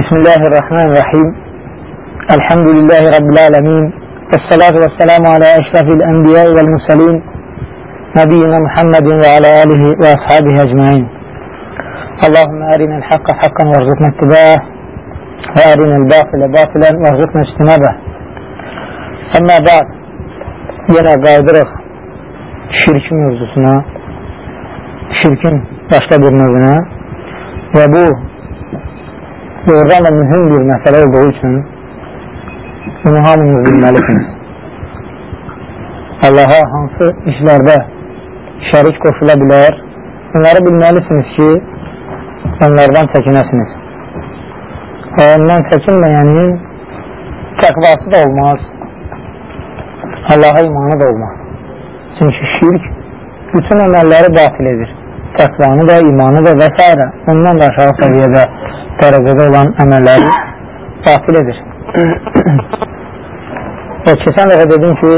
بسم الله الرحمن الرحيم. الحمد لله رب العالمين والصلاة والسلام على أشرف الأنبياء والمرسلين نبينا محمد وعلى آله وأصحابه أجمعين. اللهم أرنا الحق حقا وارزقنا اتباعه وأرنا الباطل باطلا وارزقنا اجتنابه. أما بعد yine qaydırıq şirk mövzusuna, şirkin başqa bir növünə bu doğrudan da mühüm bir məsələ olduğu üçün bunu hamınız bilməlisiniz. Allaha hansı işlərdə şərik qoşula bilər, bunları bilməlisiniz ki, onlardan çəkinəsiniz. Və ondan çəkinməyənin təqvası da olmaz, Allaha imanı da olmaz. Çünki şirk bütün əməlləri batil edir. Təqvanı da, imanı da və s. Ondan da aşağı səviyyədə dərəcədə olan əməlləri batil edir. Və keçən dəfə dedim ki,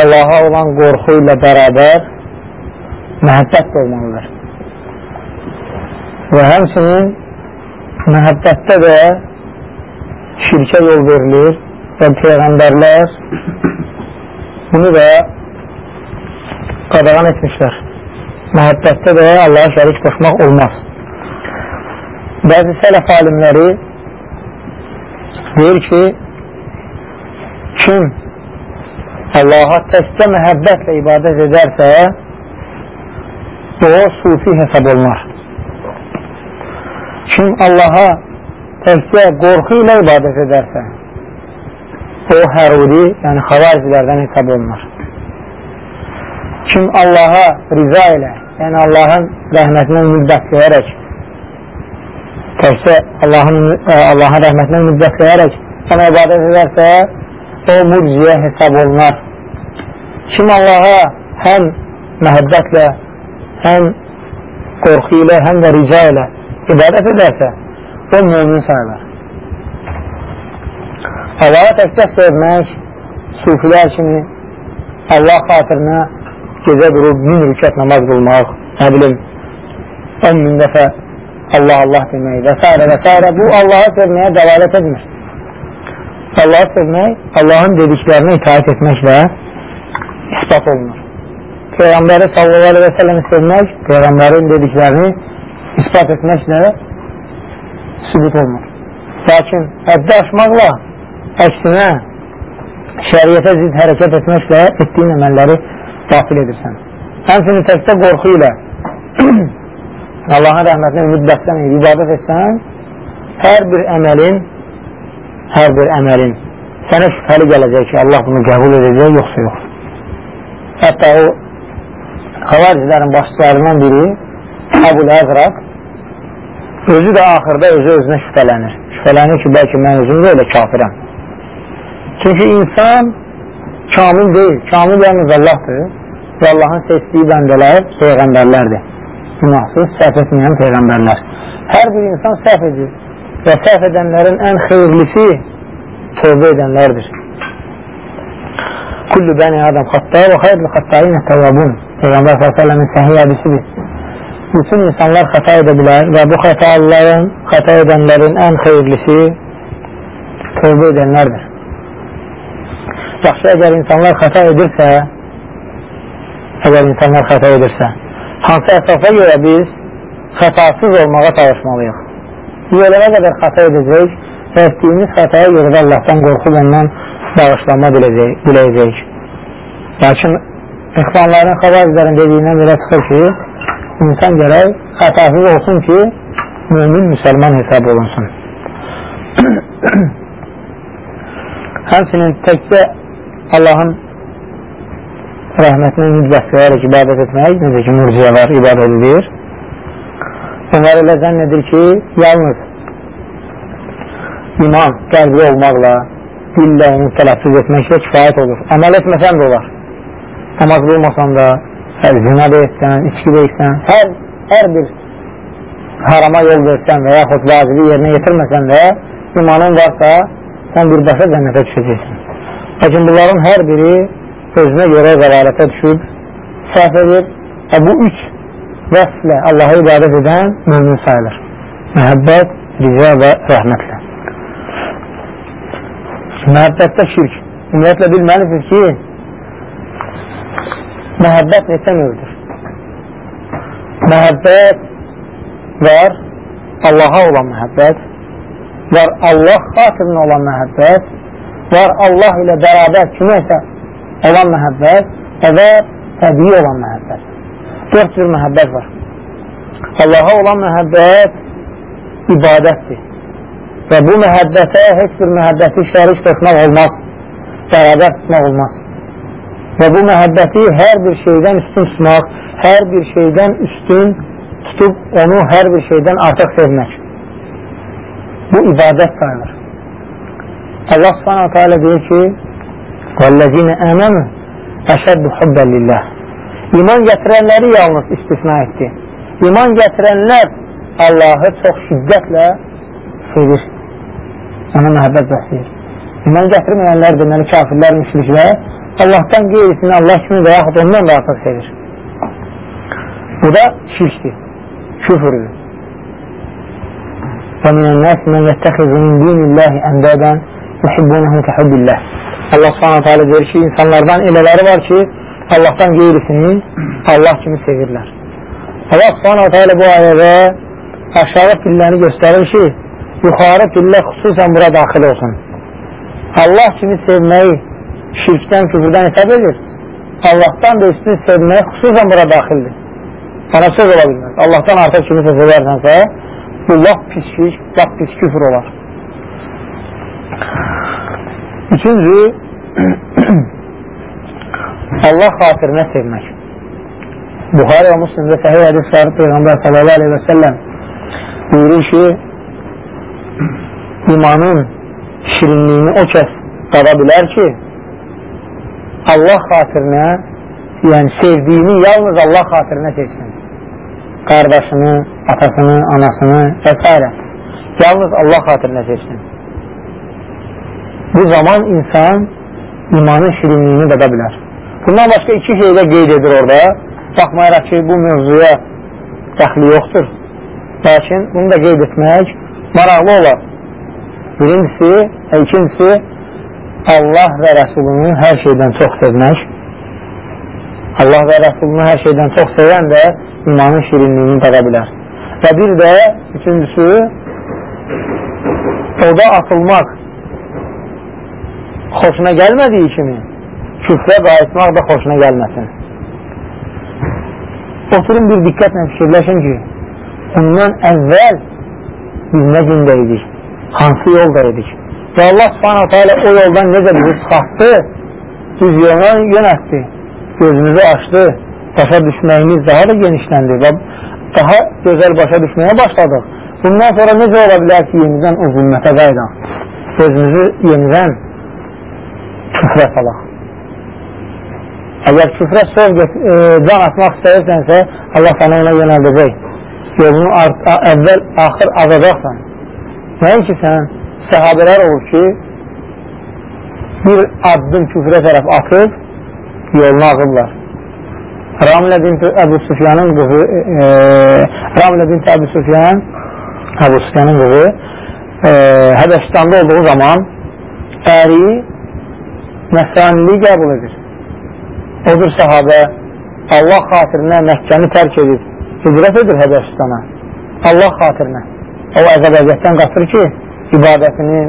Allaha olan qorxu ilə bərabər məhəbbət də olmalıdır. Və həmçinin məhəbbətdə də şirkə yol verilir və Peyğəmbərlər bunu da qadağan etmişlər. Məhəbbətdə də Allaha şərik qoşmaq olmaz. Bəzi sələf alimləri deyir ki, kim Allaha təkcə məhəbbətlə ibadət edərsə, o sufi hesab olunar. Kim Allaha təkcə qorxu ilə ibadət edərsə, o həruri, yəni xavaricilərdən hesab olunur. Kim Allaha riza ilə, yəni Allahın rəhmətinə ümid bəsləyərək, təkcə Allahın, Allahın rəhmətinə ümid bəsləyərək ona ibadət edərsə, o murciyə hesab olunar. Kim Allaha həm məhəbbətlə, həm qorxu ilə, həm də rica ilə ibadət edərsə, o mümin sayılır. Allaha təkcə sevmək, sufilər kimi Allah xatirinə gecə durub min rükət namaz qılmaq, nə bilim, 10 min dəfə Allah Allah demək və s. və s. Bu Allahı sevməyə dəvalət etmir. Allahı sevmək, Allahın dediklərinə itaat etməklə ispat olunur. Peyğəmbəri sallallahu aleyhi və səlləmi sevmək, Peyğəmbərin dediklərini ispat etməklə sübut olunur. Lakin həddi aşmaqla əksinə şəriyyətə zid hərəkət etməklə etdiyin əməlləri daxil edirsən. Həmsinin təkdə qorxu ilə Allahın rəhmətinə ümid bəssən ibadət etsən, hər bir əməlin hər bir əməlin sənə şübhəli gələcək ki, Allah bunu qəbul edəcək, yoxsa yox. Hətta o xavaricilərin başçılarından biri Əbul Əzraq özü də axırda özü özünə şübhələnir. Şübhələnir ki, bəlkə mən özüm də elə kafirəm. Çünki insan kamil deyil. Kamil yalnız Allahdır və Allahın seçdiyi bəndələr peyğəmbərlərdir. Günahsız, səhv etməyən peyğəmbərlər. Hər bir insan səhv edir və səhv edənlərin ən xeyirlisi tövbə edənlərdir. Kullu bəni adam xatta və xeyrli xattayinə təvabun. Peyğəmbər s.ə.v-in səhiyyə hədisidir. Bütün insanlar xəta edə bilər və bu xətaların, xəta edənlərin ən xeyirlisi tövbə edənlərdir. Yaxşı, əgər insanlar xəta edirsə, əgər insanlar xəta edirsə, hansı əsasa görə biz xətasız olmağa çalışmalıyıq? Yiyələmə qədər xəta edəcək və etdiyimiz xətaya görə də Allahdan qorxub ondan bağışlanma diləyəcək. Lakin ixvanların, xavariclərin dediyindən belə çıxır ki, insan gərək xətasız olsun ki, mümin müsəlman hesab olunsun. Həmsinin təkcə Allahın rəhmətinə ümid bəsləyərək ibadət etmək, necə ki, murciyalar ibadət edir. Onlar elə zənn ki, yalnız iman, qəlbi olmaqla, dillə onu tələffüz etməklə kifayət olur. Əməl etməsən də olar. Namaz qılmasan da, zina da etsən, içki də etsən, hər, bir harama yol versən və yaxud vacibi yerinə yetirməsən də, imanın varsa, sən birbaşa cənnətə düşəcəksən. Lakin bunların hər biri özünə görə qəvalətə düşüb, səhv edir və bu üç vəsflə Allah'a ibadət edən mümin sayılır. Məhəbbət, rica və rəhmətlə. Məhəbbətdə şirk. Ümumiyyətlə bilməlisiniz ki, məhəbbət neçə növdür? Məhəbbət var, Allaha olan məhəbbət, var Allah xatirinə olan məhəbbət, var Allah ilə bərabər kiməsə olan məhəbbət və təbii olan məhəbbət. Dörd cür məhəbbət var. Allaha olan məhəbbət ibadətdir. Və bu məhəbbətə heç bir məhəbbəti şərik tutmaq olmaz, bərabər tutmaq olmaz. Və bu məhəbbəti hər bir şeydən üstün tutmaq, hər bir şeydən üstün tutub onu hər bir şeydən artıq sevmək. Bu ibadət sayılır. Allah subhanahu teala deyir ki وَالَّذِينَ əməmü əşəddu hubbən lillah İman gətirənləri yalnız istisna etdi. İman gətirənlər Allahı çox şiddətlə sevir. Ona məhəbbət bəsləyir. İman gətirməyənlər deməli kafirlər, müşriklər Allahdan qeyrisini Allah kimi və yaxud ondan da artıq sevir. Bu da şirkdir, küfürdür. Və minənnəs mən yəttəxizu min dinillahi əndədən yuhibbunəhum kəhubbillah. Allah subhanahu teala deyir ki, insanlardan elələri var ki, Allahdan qeyrisini Allah kimi sevirlər. Allah subhanahu teala bu ayədə aşağı pilləni göstərir ki, yuxarı pillə xüsusən bura daxil olsun. Allah kimi sevməyi şirkdən, küfürdən hesab edir. Allahdan da üstün sevməyi xüsusən bura daxildir. Sana söz ola bilməz. Allahdan artıq kimisə sevərsənsə, bu laf pis şirk, laf pis küfür olar. Üçüncü, Allah xatirinə sevmək. Buxarə və Müslimdə səhiyyə hədis var, Peyğəmbər sallallahu aleyhi və səlləm buyurur ki, imanın şirinliyini o kəs qada bilər ki, Allah xatirinə, yəni sevdiyini yalnız Allah xatirinə sevsin. Qardaşını, atasını, anasını və s. Yalnız Allah xatirinə sevsin. Bu zaman insan imanın şirinliyini qada bilər. Bundan başqa iki şey də qeyd edir orada. Baxmayaraq ki, bu mövzuya dəxli yoxdur. Lakin bunu da qeyd etmək maraqlı olar. Birincisi, ikincisi Allah və Rəsulunu hər şeydən çox sevmək. Allah və Rəsulunu hər şeydən çox sevən də imanın şirinliyini dara bilər. Və bir də üçüncüsü oda atılmaq xoşuna gəlmədiyi kimi küfrə qayıtmaq da xoşuna gəlməsin. Oturun bir diqqətlə fikirləşin ki, ondan əvvəl biz nə gündə idik? hansı yolda idik. Və Allah subhanahu teala o yoldan necə bizi çıxartdı, biz yola yönətdi, gözümüzü açdı, başa düşməyimiz daha da genişləndi və daha gözəl başa düşməyə başladıq. Bundan sonra necə ola bilər ki, yenidən o zülmətə qaydaq, gözümüzü yenidən küfrə salaq. Əgər küfrə söz e, can atmaq istəyirsənsə, Allah sana ona yönəldəcək. Yolunu əvvəl, axır azacaqsan. Nəinki sən səhabələr olur ki, bir addım küfrə tərəf atıb, yolunu ağırlar. Ramilə bint Əbu Sufyanın qızı, e, Ramilə bint Əbu Sufyan, Əbu Sufyanın qızı, e, Həbəşistanda olduğu zaman əri nəsraniliyi qəbul edir. Odur səhabə Allah xatirinə Məkkəni tərk edib, hicrət edir Həbəşistana. Allah xatirinə o əzəb-əziyyətdən qaçır ki, ibadətini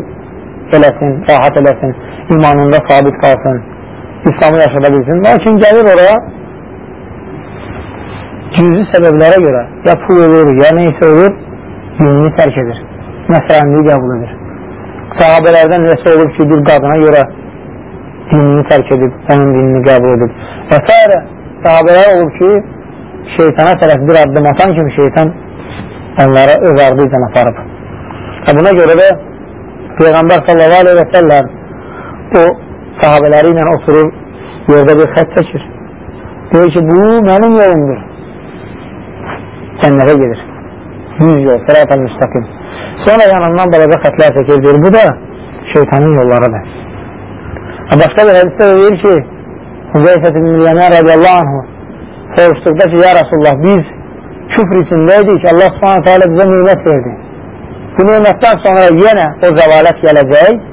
eləsin, rahat eləsin, imanında sabit qalsın, İslamı yaşada bilsin. Lakin gəlir oraya cüzi səbəblərə görə ya pul olur, ya neysə olur, dinini tərk edir. Məsələnliyi qəbul edir. Sahabələrdən nəsə olur ki, bir qadına görə dinini tərk edib, onun dinini qəbul edib. Və s. Sahabələr olur ki, şeytana tərəf bir addım atan kimi şeytan onları öz ardı ilə aparıb. Və buna görə də Peyğəmbər sallallahu aleyhi və səlləm o sahabələri ilə oturur, yerdə bir xət çəkir. Deyir ki, bu mənim yolumdur. Cənnətə gedir. Yüz yol, sərətən müstəqim. Sonra yanından balaca xətlər çəkir, deyir, bu da şeytanın yollarıdır. Başqa bir hədisdə deyir ki, Hüzeyfət ibn Yəmən radiyallahu anhu soruşduqda ki, ya Rasulullah, biz küfr içindəydik, Allah subhanətə alə bizə nimət verdi. Bu nemətdən sonra yenə o zəvalət gələcək.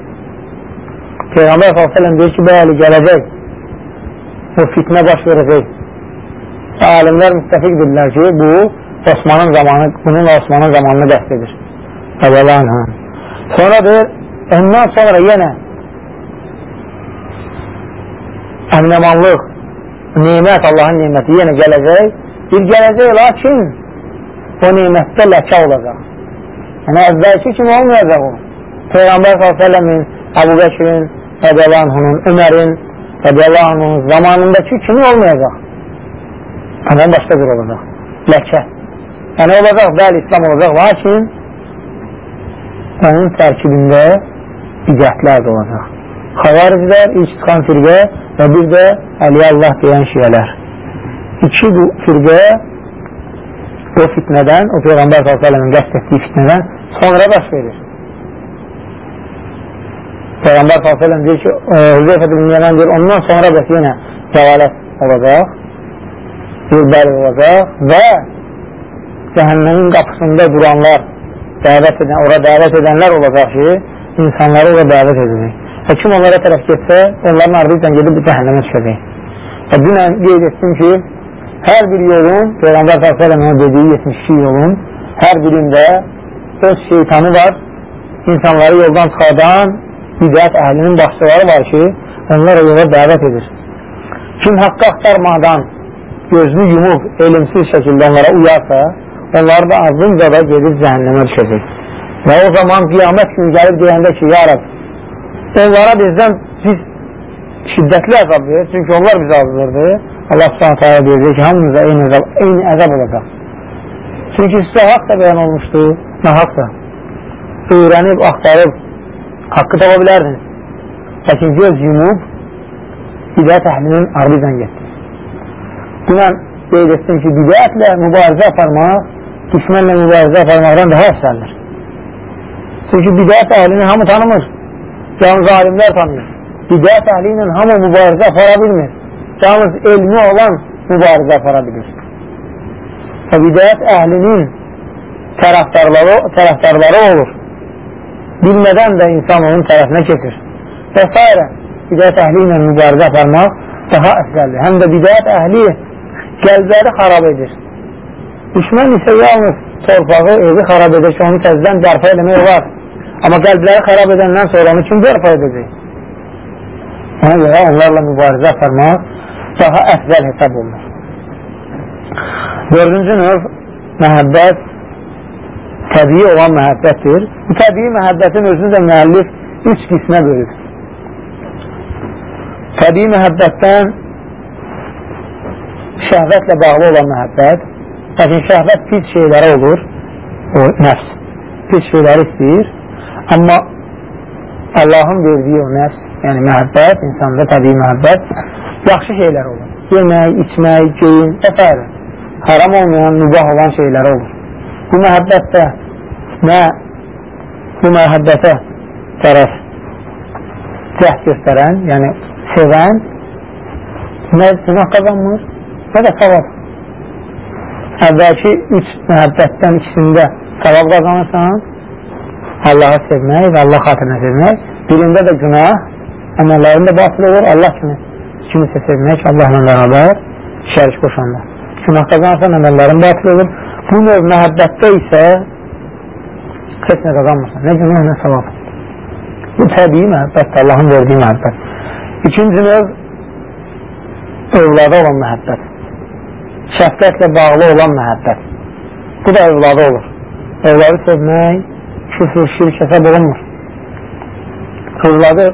Peyğəmbər s.ə.v deyir ki, bəli, gələcək. O fitnə baş verəcək. Alimlər müttəfiqdirlər ki, bu Osmanın zamanı, bunun Osmanın zamanını dəst edir. Əvvəlan, Sonra deyir, ondan sonra yenə əminəmanlıq, nimət, Allahın niməti yenə gələcək. Bir gələcək, lakin o nimətdə ləkə olacaq. Yəni, əvvəlki kimi olmayacaq o. Peyğəmbər s.ə.v-in, Əbu Bəkirin, Rədiyallahu Ömərin, Rədiyallahu zamanındakı kimi olmayacaq. Yəni, başqa bir olacaq. Ləkə. Yəni, olacaq, bəli, İslam olacaq, lakin onun tərkibində bidətlər də olacaq. Xavariclər, ilk çıxan firqə və bir də Əliyə Allah deyən şiyələr. İki bu firqə o fitnədən, o Peyğəmbər s.ə.v-in qəst etdiyi fitnədən sonra baş verir. Peyğəmbər s.ə.v deyir ki, Hüzeyfət ibn Yəmən deyir, ondan sonra bəs yenə cəvalət olacaq, bir bəli olacaq və cəhənnəmin qapısında duranlar, dəvət edən, ora dəvət edənlər olacaq ki, insanları ora dəvət edəcək. Və kim onlara tərəf getsə, onların ardıyla gedib bu cəhənnəmə düşəcək. Və dünən qeyd etdim ki, hər bir yolun, Peyğəmbər s.ə.v dediyi 72 yolun, hər birində öz şeytanı var, insanları yoldan çıxardan bidət əhlinin başçıları var ki, onlar o yola dəvət edir. Kim haqqı axtarmadan gözünü yumub, elimsiz şəkildə onlara uyarsa, onlar da ardınca da gedib cəhənnəmə düşəcək. Və o zaman qiyamət günü gəlib deyəndə ki, ya Rab, onlara bizdən biz şiddətli əzab verir, çünki onlar bizi azdırdı. Allah subhanət hala deyəcək ki, hamımıza eyni əzab, eyni əzab olacaq. Çünki sizə haqq da bəyan olmuşdu, nə haqq da. Öyrənib, axtarıb, haqqı tapa bilərdiniz. Lakin göz yumub, bidət əhlinin ardıyla getdiniz. Dünən qeyd etdim ki, bidətlə mübarizə aparmaq, düşmənlə mübarizə aparmaqdan daha əfsəldir. Çünki bidət əhlini hamı tanımır, yalnız alimlər tanıyır. Bidət əhli ilə hamı mübarizə apara bilmir. Yalnız elmi olan mübarizə apara bilir. Və bidət əhlinin tərəfdarları, tərəfdarları olur. Bilmədən də insan onun tərəfinə keçir. Və s. Bidət əhli ilə mübarizə aparmaq daha əfsəldir. Həm də bidət əhli qəlbləri xarab edir. Düşmən isə yalnız torpağı, evi xarab edir ki, onu təzdən bərpa eləmək var. Amma qəlbləri xarab edəndən sonra onu kim bərpa edəcək? Ona görə onlarla mübarizə aparmaq daha əfzəl hesab olunur. Dördüncü növ məhəbbət təbii olan məhəbbətdir. Bu təbii məhəbbətin özünü də müəllif üç qismə bölür. Təbii məhəbbətdən şəhvətlə bağlı olan məhəbbət, lakin şəhvət pis şeylərə olur, o nəfs pis şeyləri istəyir, amma Allahın verdiyi o nəfs, yəni məhəbbət, insanda təbii məhəbbət, yaxşı şeylər olur. Yemək, içmək, geyin və s. Haram olmayan, mübah olan şeylər olur. Bu məhəbbətdə nə bu məhəbbətə tərəf cəhd göstərən, yəni sevən nə günah qazanmır, və də savab. Əvvəlki üç məhəbbətdən ikisində savab qazanırsan, Allahı sevmək və Allah xatirinə sevmək. Birində də günah, əməllərin də batıl olur, Allah kimi kimisə sevmək, Allahla bərabər şərik qoşanda. Günah qazanırsan, əməllərin batıl olur. Bu növ məhəbbətdə isə heç nə qazanmırsan, nə günah, nə savab. Bu təbii məhəbbətdir, Allahın verdiyi məhəbbət. İkinci növ övlada olan məhəbbət şəfqətlə bağlı olan məhəbbət. Bu da övladı olur. Övladı sevmək küfür, şirk hesab olunmur. Övladı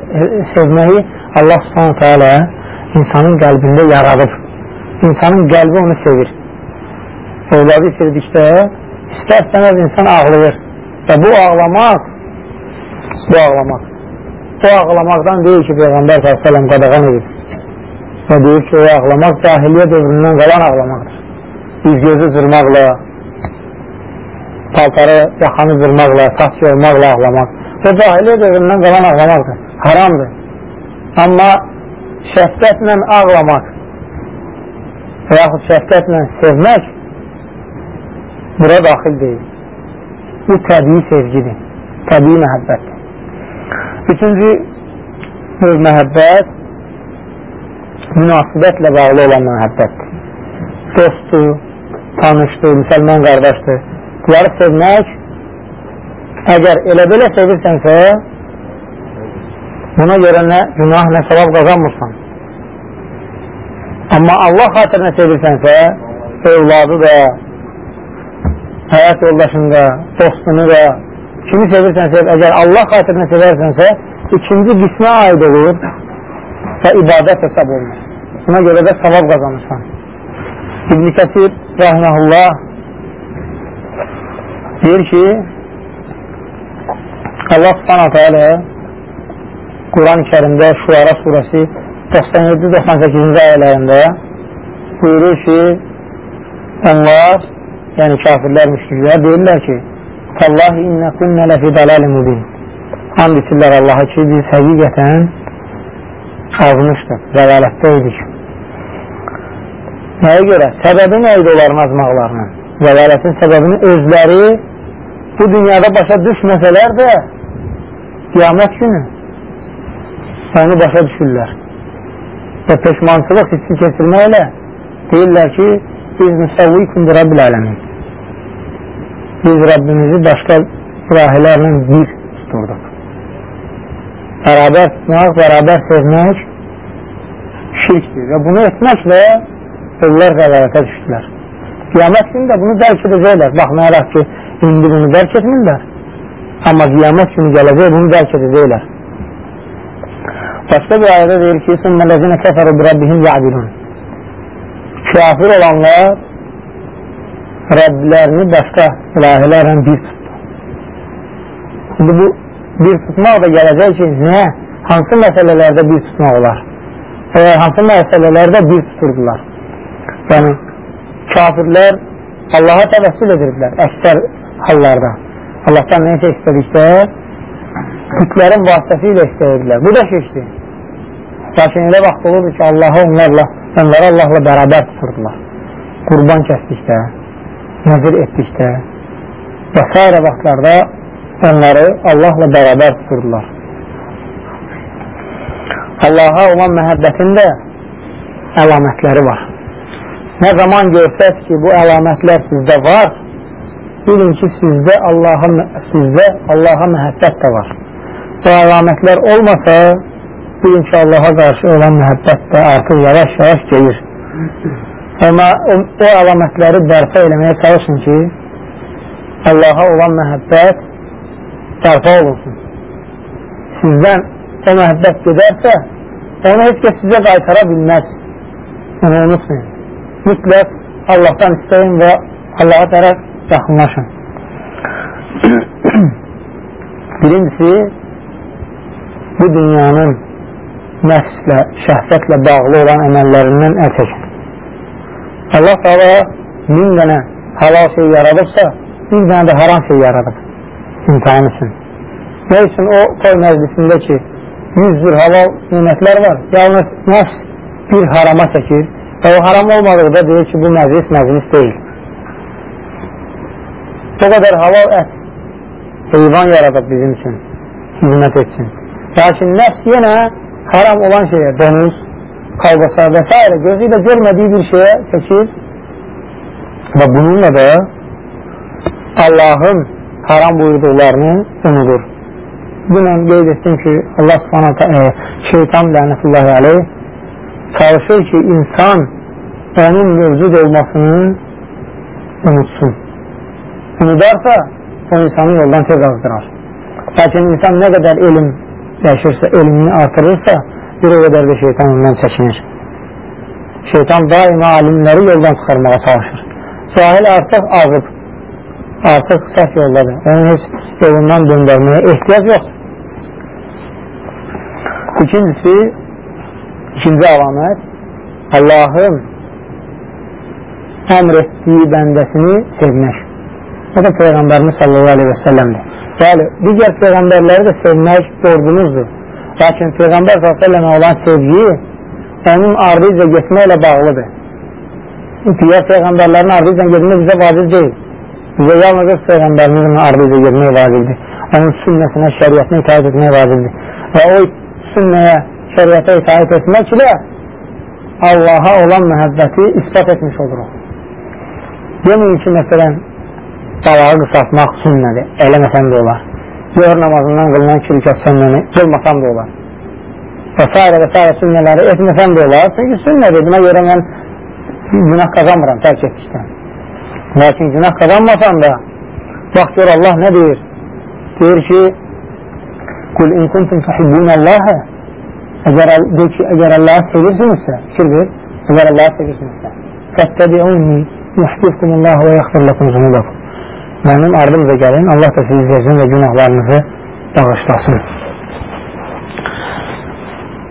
sevməyi Allah subhanətə alə insanın qəlbində yaradıb. İnsanın qəlbi onu sevir. Övladı sevdikdə istər-istəməz insan ağlayır. Və bu ağlamaq bu ağlamaq bu ağlamaqdan deyil ki, Peyğəmbər s.ə.v qadağan edir və deyir ki, o ağlamaq cahiliyə dövründən qalan ağlamaqdır. Üz gözü zırmaqla, paltarı, yaxanı zırmaqla, saç yormaqla ağlamaq. O cahiliyə dövründən qalan ağlamaqdır. Haramdır. Amma şəfqətlə ağlamaq və yaxud şəfqətlə sevmək bura daxil deyil. bu təbii sevgidir, təbii məhəbbətdir. Üçüncü növ məhəbbət münasibətlə bağlı olan məhəbbətdir. Dostdur, tanışdır, müsəlman qardaşdır. Bunları sevmək, əgər elə belə sevirsənsə, buna görə nə günah, nə savab qazanmırsan. Amma Allah xatirinə sevirsənsə, evladı da, həyat yoldaşını da, dostunu da, kimi sevirsənsə, əgər Allah xatirinə sevərsənsə, ikinci qismə aid olur və ibadət hesab olunur. Buna görə də savab qazanırsan. İbn-i Kəsir, rahiməhullah, deyir ki, Allah subhanətə alə Quran-ı kərimdə Şuara surəsi 97-98-ci ayələrində buyurur ki, onlar, yəni kafirlər, müşriklər deyirlər ki, Tallahi innə kunnə ləfi dalalim mübin. And içirlər Allaha ki, biz həqiqətən azmışdıq, zəlalətdə idik. Nəyə görə? Səbəbi nə idi onların azmaqlarının? Zəlalətin səbəbini özləri bu dünyada başa düşməsələr də qiyamət günü onu başa düşürlər. Və peşmançılıq hissi keçirməklə deyirlər ki, biz müsəvvikum Rabbil ələmin. Biz Rabbimizi başqa ilahilərlə bir tuturduq. Bərabər tutmaq, bərabər sevmək şirkdir və bunu etməklə onlar zəlalətə düşdülər. Qiyamət günü də bunu dərk edəcəklər. Baxmayaraq ki, indi bunu dərk etmirlər. Amma qiyamət günü gələcək, bunu dərk edəcəklər. Başqa bir ayədə deyir ki, ثُمَّ الَّذِينَ كَفَرُوا بِرَبِّهِمْ يَعْدِلُونَ Kafir olanlar Rəblərini başqa ilahilərlə bir tutdu. Şimdi bu bir tutmaq da gələcək ki, nə? Hansı məsələlərdə bir tutmaq olar? Və hansı məsələlərdə bir tuturdular? Yəni, kafirlər Allaha təvəssül edirdilər əksər hallarda. Allahdan neysə istədikdə bütlərin vasitəsilə istəyirdilər. Bu da şirkdir. Lakin elə vaxt olurdu ki, Allahı onlarla, onları Allahla bərabər tuturdular. Qurban kəsdikdə, nəzir etdikdə və s. vaxtlarda onları Allahla bərabər tuturdular. Allaha olan məhəbbətin də əlamətləri var. Nə zaman görsəz ki, bu əlamətlər sizdə var, bilin ki, sizdə Allaha, sizdə Allaha məhəbbət də var. Bu əlamətlər olmasa, bilin ki, Allaha qarşı olan məhəbbət də artıq yavaş-yavaş gelir. Amma o, o əlamətləri bərpa eləməyə çalışın ki, Allaha olan məhəbbət bərpa olunsun. Sizdən o məhəbbət gedərsə, onu heç kəs sizə qaytara bilməz. Onu unutmayın. Mütləq Allahdan istəyin və Allaha tərəf yaxınlaşın. Birincisi, bu dünyanın nəfslə, şəhvətlə bağlı olan əməllərindən əl çəkin. Allah da min dənə halal şey yaradıbsa, bir dənə də haram şey yaradıb imtihan üçün. Nə üçün o toy məclisində ki, yüz bir halal nimətlər var, yalnız nəfs bir harama çəkir və o haram olmadıqda deyir ki, bu məclis məclis deyil. O qədər halal ət, heyvan yaradıb bizim üçün, hizmət etsin. Lakin nəfs yenə haram olan şeyə, donuz, kalbasa və s. gözü ilə görmədiyi bir şeyə çəkir və bununla da Allahın haram buyurduqlarını unudur. Dünən qeyd etdim ki, Allah subhanətə e, şeytan lənətullahi aleyh çalışır ki, insan onun mövcud olmasını unutsun. Unudarsa, o insanı yoldan tez azdırar. Lakin insan nə qədər elm yaşırsa, elmini artırırsa, bir o qədər də şeytan ondan çəkinir. Şeytan daima alimləri yoldan çıxarmağa çalışır. Cahil artıq azıb, artıq səhv yoldadır. Onun heç yolundan döndərməyə ehtiyac yoxdur. İkincisi, ikinci alamət, Allahın əmr etdiyi bəndəsini sevmək. O da Peyğəmbərimiz sallallahu aleyhi və səlləmdir. Bəli, digər Peyğəmbərləri də sevmək borcumuzdur. Lakin Peyğəmbər s.ə.və olan sevgi onun ardıca getməklə bağlıdır. Digər Peyğəmbərlərin ardıca getmək bizə vacib deyil. Bizə yalnız Peyğəmbərimizin ardıca girmək vacibdir. Onun sünnəsinə, şəriyyətinə itaat etmək vacibdir. Və o sünnəyə, şəriyyətə itaat etməklə Allaha olan məhəbbəti ispat etmiş oluruq. Deməyin ki, məsələn, salağı qısaltmaq sünnədir, eləməsən də olar. Yoğur namazından qılınan iki rükət sünnəni qılmasam da olar. Və s. və s. sünnələri etməsəm də olar. Çünki sünnədir, buna görə mən günah qazanmıram tərk etdikdən. Lakin günah qazanmasan da, bax gör Allah nə deyir? Deyir ki, Qul in kuntum tuhibbun Allahə Əgər, de ki, əgər Allahı sevirsinizsə, fikir ver, əgər Allahı sevirsinizsə, fəttəbi'uni yuhbibkumullahu və yaxfir lakum zunubakum. Mənim ardımca gəlin, Allah da sizi versin və günahlarınızı bağışlasın.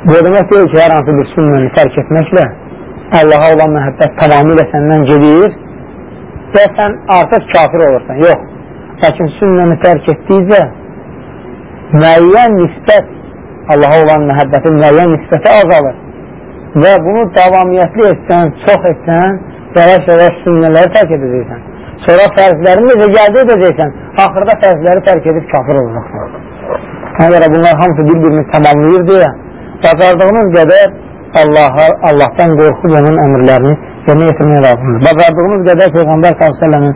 Bu demək deyil ki, hər hansı bir sünnəni tərk etməklə Allaha olan məhəbbət tamamilə səndən gedir və sən artıq kafir olursan. Yox. Lakin sünnəni tərk etdikcə müəyyən nisbət Allaha olan məhəbbətin müəyyən nisbəti azalır. Və bunu davamiyyətli etsən, çox etsən, yavaş-yavaş sünnələri tərk edəcəksən. Sonra fərzlərini necə gəldi edəcəksən, axırda fərzləri tərk edib kafir olacaqsan. Ona görə bunlar hamısı bir-birini tamamlayır deyə, bacardığımız qədər Allaha, Allahdan qorxub onun əmrlərini yerinə yetirməyə lazımdır. Bacardığımız qədər Peyğəmbər s.ə.v-in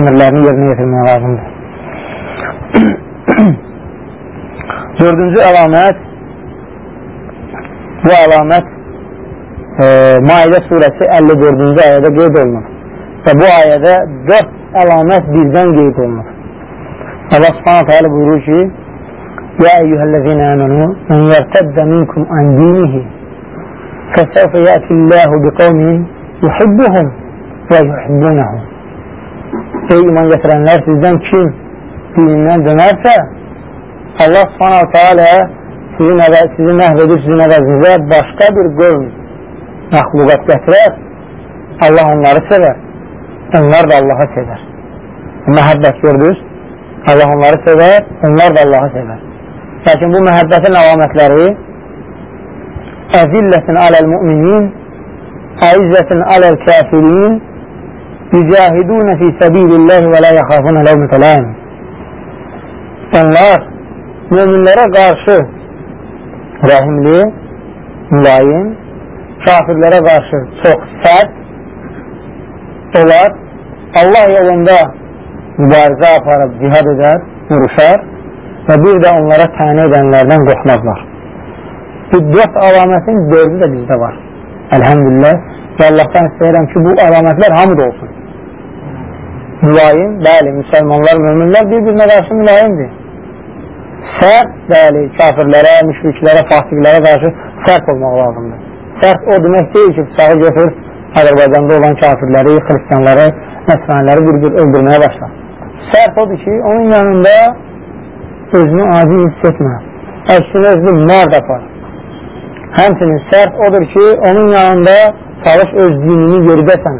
əmrlərini yerinə yetirməyə lazımdır. Dördüncü əlamət bu əlamət e, Maidə surəsi 54-cü ayədə qeyd olunur. Və bu ayədə dörd əlamət birdən qeyd olunur. Allah subhanətə alə buyurur ki Ya eyyuhəl-ləzinə əmənu mən yərtəddə minkum ən dinihi fəsəvfə yətilləhu biqavmin yuhibbuhum və yuhibbunəhum Ey iman gətirənlər sizdən kim dinindən dönərsə Allah subhanahu teala sizin, əvəz, sizin məhv edib sizin əvəzinizə başqa bir qövm məxluqat gətirər, Allah onları sevər. Onlar da Allah'a sevər. Məhəbbət gördünüz, Allah onları sevər, onlar da Allah'a sevər. Lakin bu məhəbbətin əlamətləri əzillətin aləl-müminin, əizzətin aləl-kəfirin, yücahidunə fi səbililləhi və lə yəxafuna ləvmətələyim. Onlar müminlərə qarşı rəhimli, mülayim, kafirlərə qarşı çox sərt olar, Allah yolunda mübarizə aparıb cihad edər, vuruşar və bir də onlara təni edənlərdən qorxmazlar. Bu dörd əlamətin dördü də bizdə var. Əlhəmdülillah və Allahdan istəyirəm ki, bu əlamətlər hamıda olsun. Mülayim, bəli, müsəlmanlar, müminlər bir-birinə qarşı mülayimdir sərt, bəli, kafirlərə, müşriklərə, fasiqlərə qarşı sərt olmaq lazımdır. Sərt o demək deyil ki, bıçağı götür, Azərbaycanda olan kafirləri, xristiyanları, nəsraniləri bir-bir öldürməyə başlar. Sərt odur ki, onun yanında özünü aciz hiss etmə. Əksinə özünü mərd apar. Həmçinin sərt odur ki, onun yanında çalış öz dinini yeridəsən.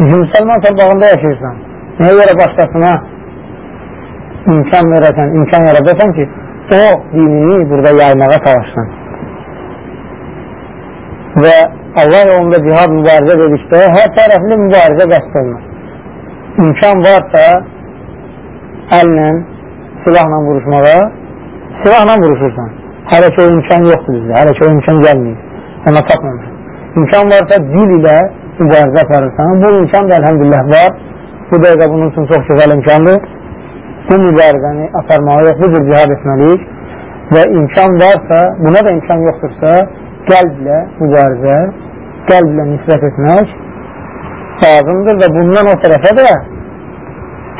Müsəlman torpağında yaşayırsan. Nəyə görə başqasına imkan verəsən, imkan yaradırsan ki, o dinini burada yaymağa çalışsın. Və Allah yolunda cihad mübarizə dedikdə, hər tərəfli mübarizə qəst olunur. İmkan varsa, əllə, silahla vuruşmağa, silahla vuruşursan. Hələ ki o imkan yoxdur bizdə, hələ ki o imkan gəlməyir. Ona tapmamışım. İmkan varsa dil ilə mübarizə aparırsan. Bu imkan da əlhəmdülillah var. Bu dəqiqə bunun üçün çox gözəl imkandır bu mübarizəni aparmalı, bu cür cihad etməliyik və imkan varsa, buna da imkan yoxdursa, qəlblə mübarizə, qəlblə nisbət etmək lazımdır və bundan o tərəfə də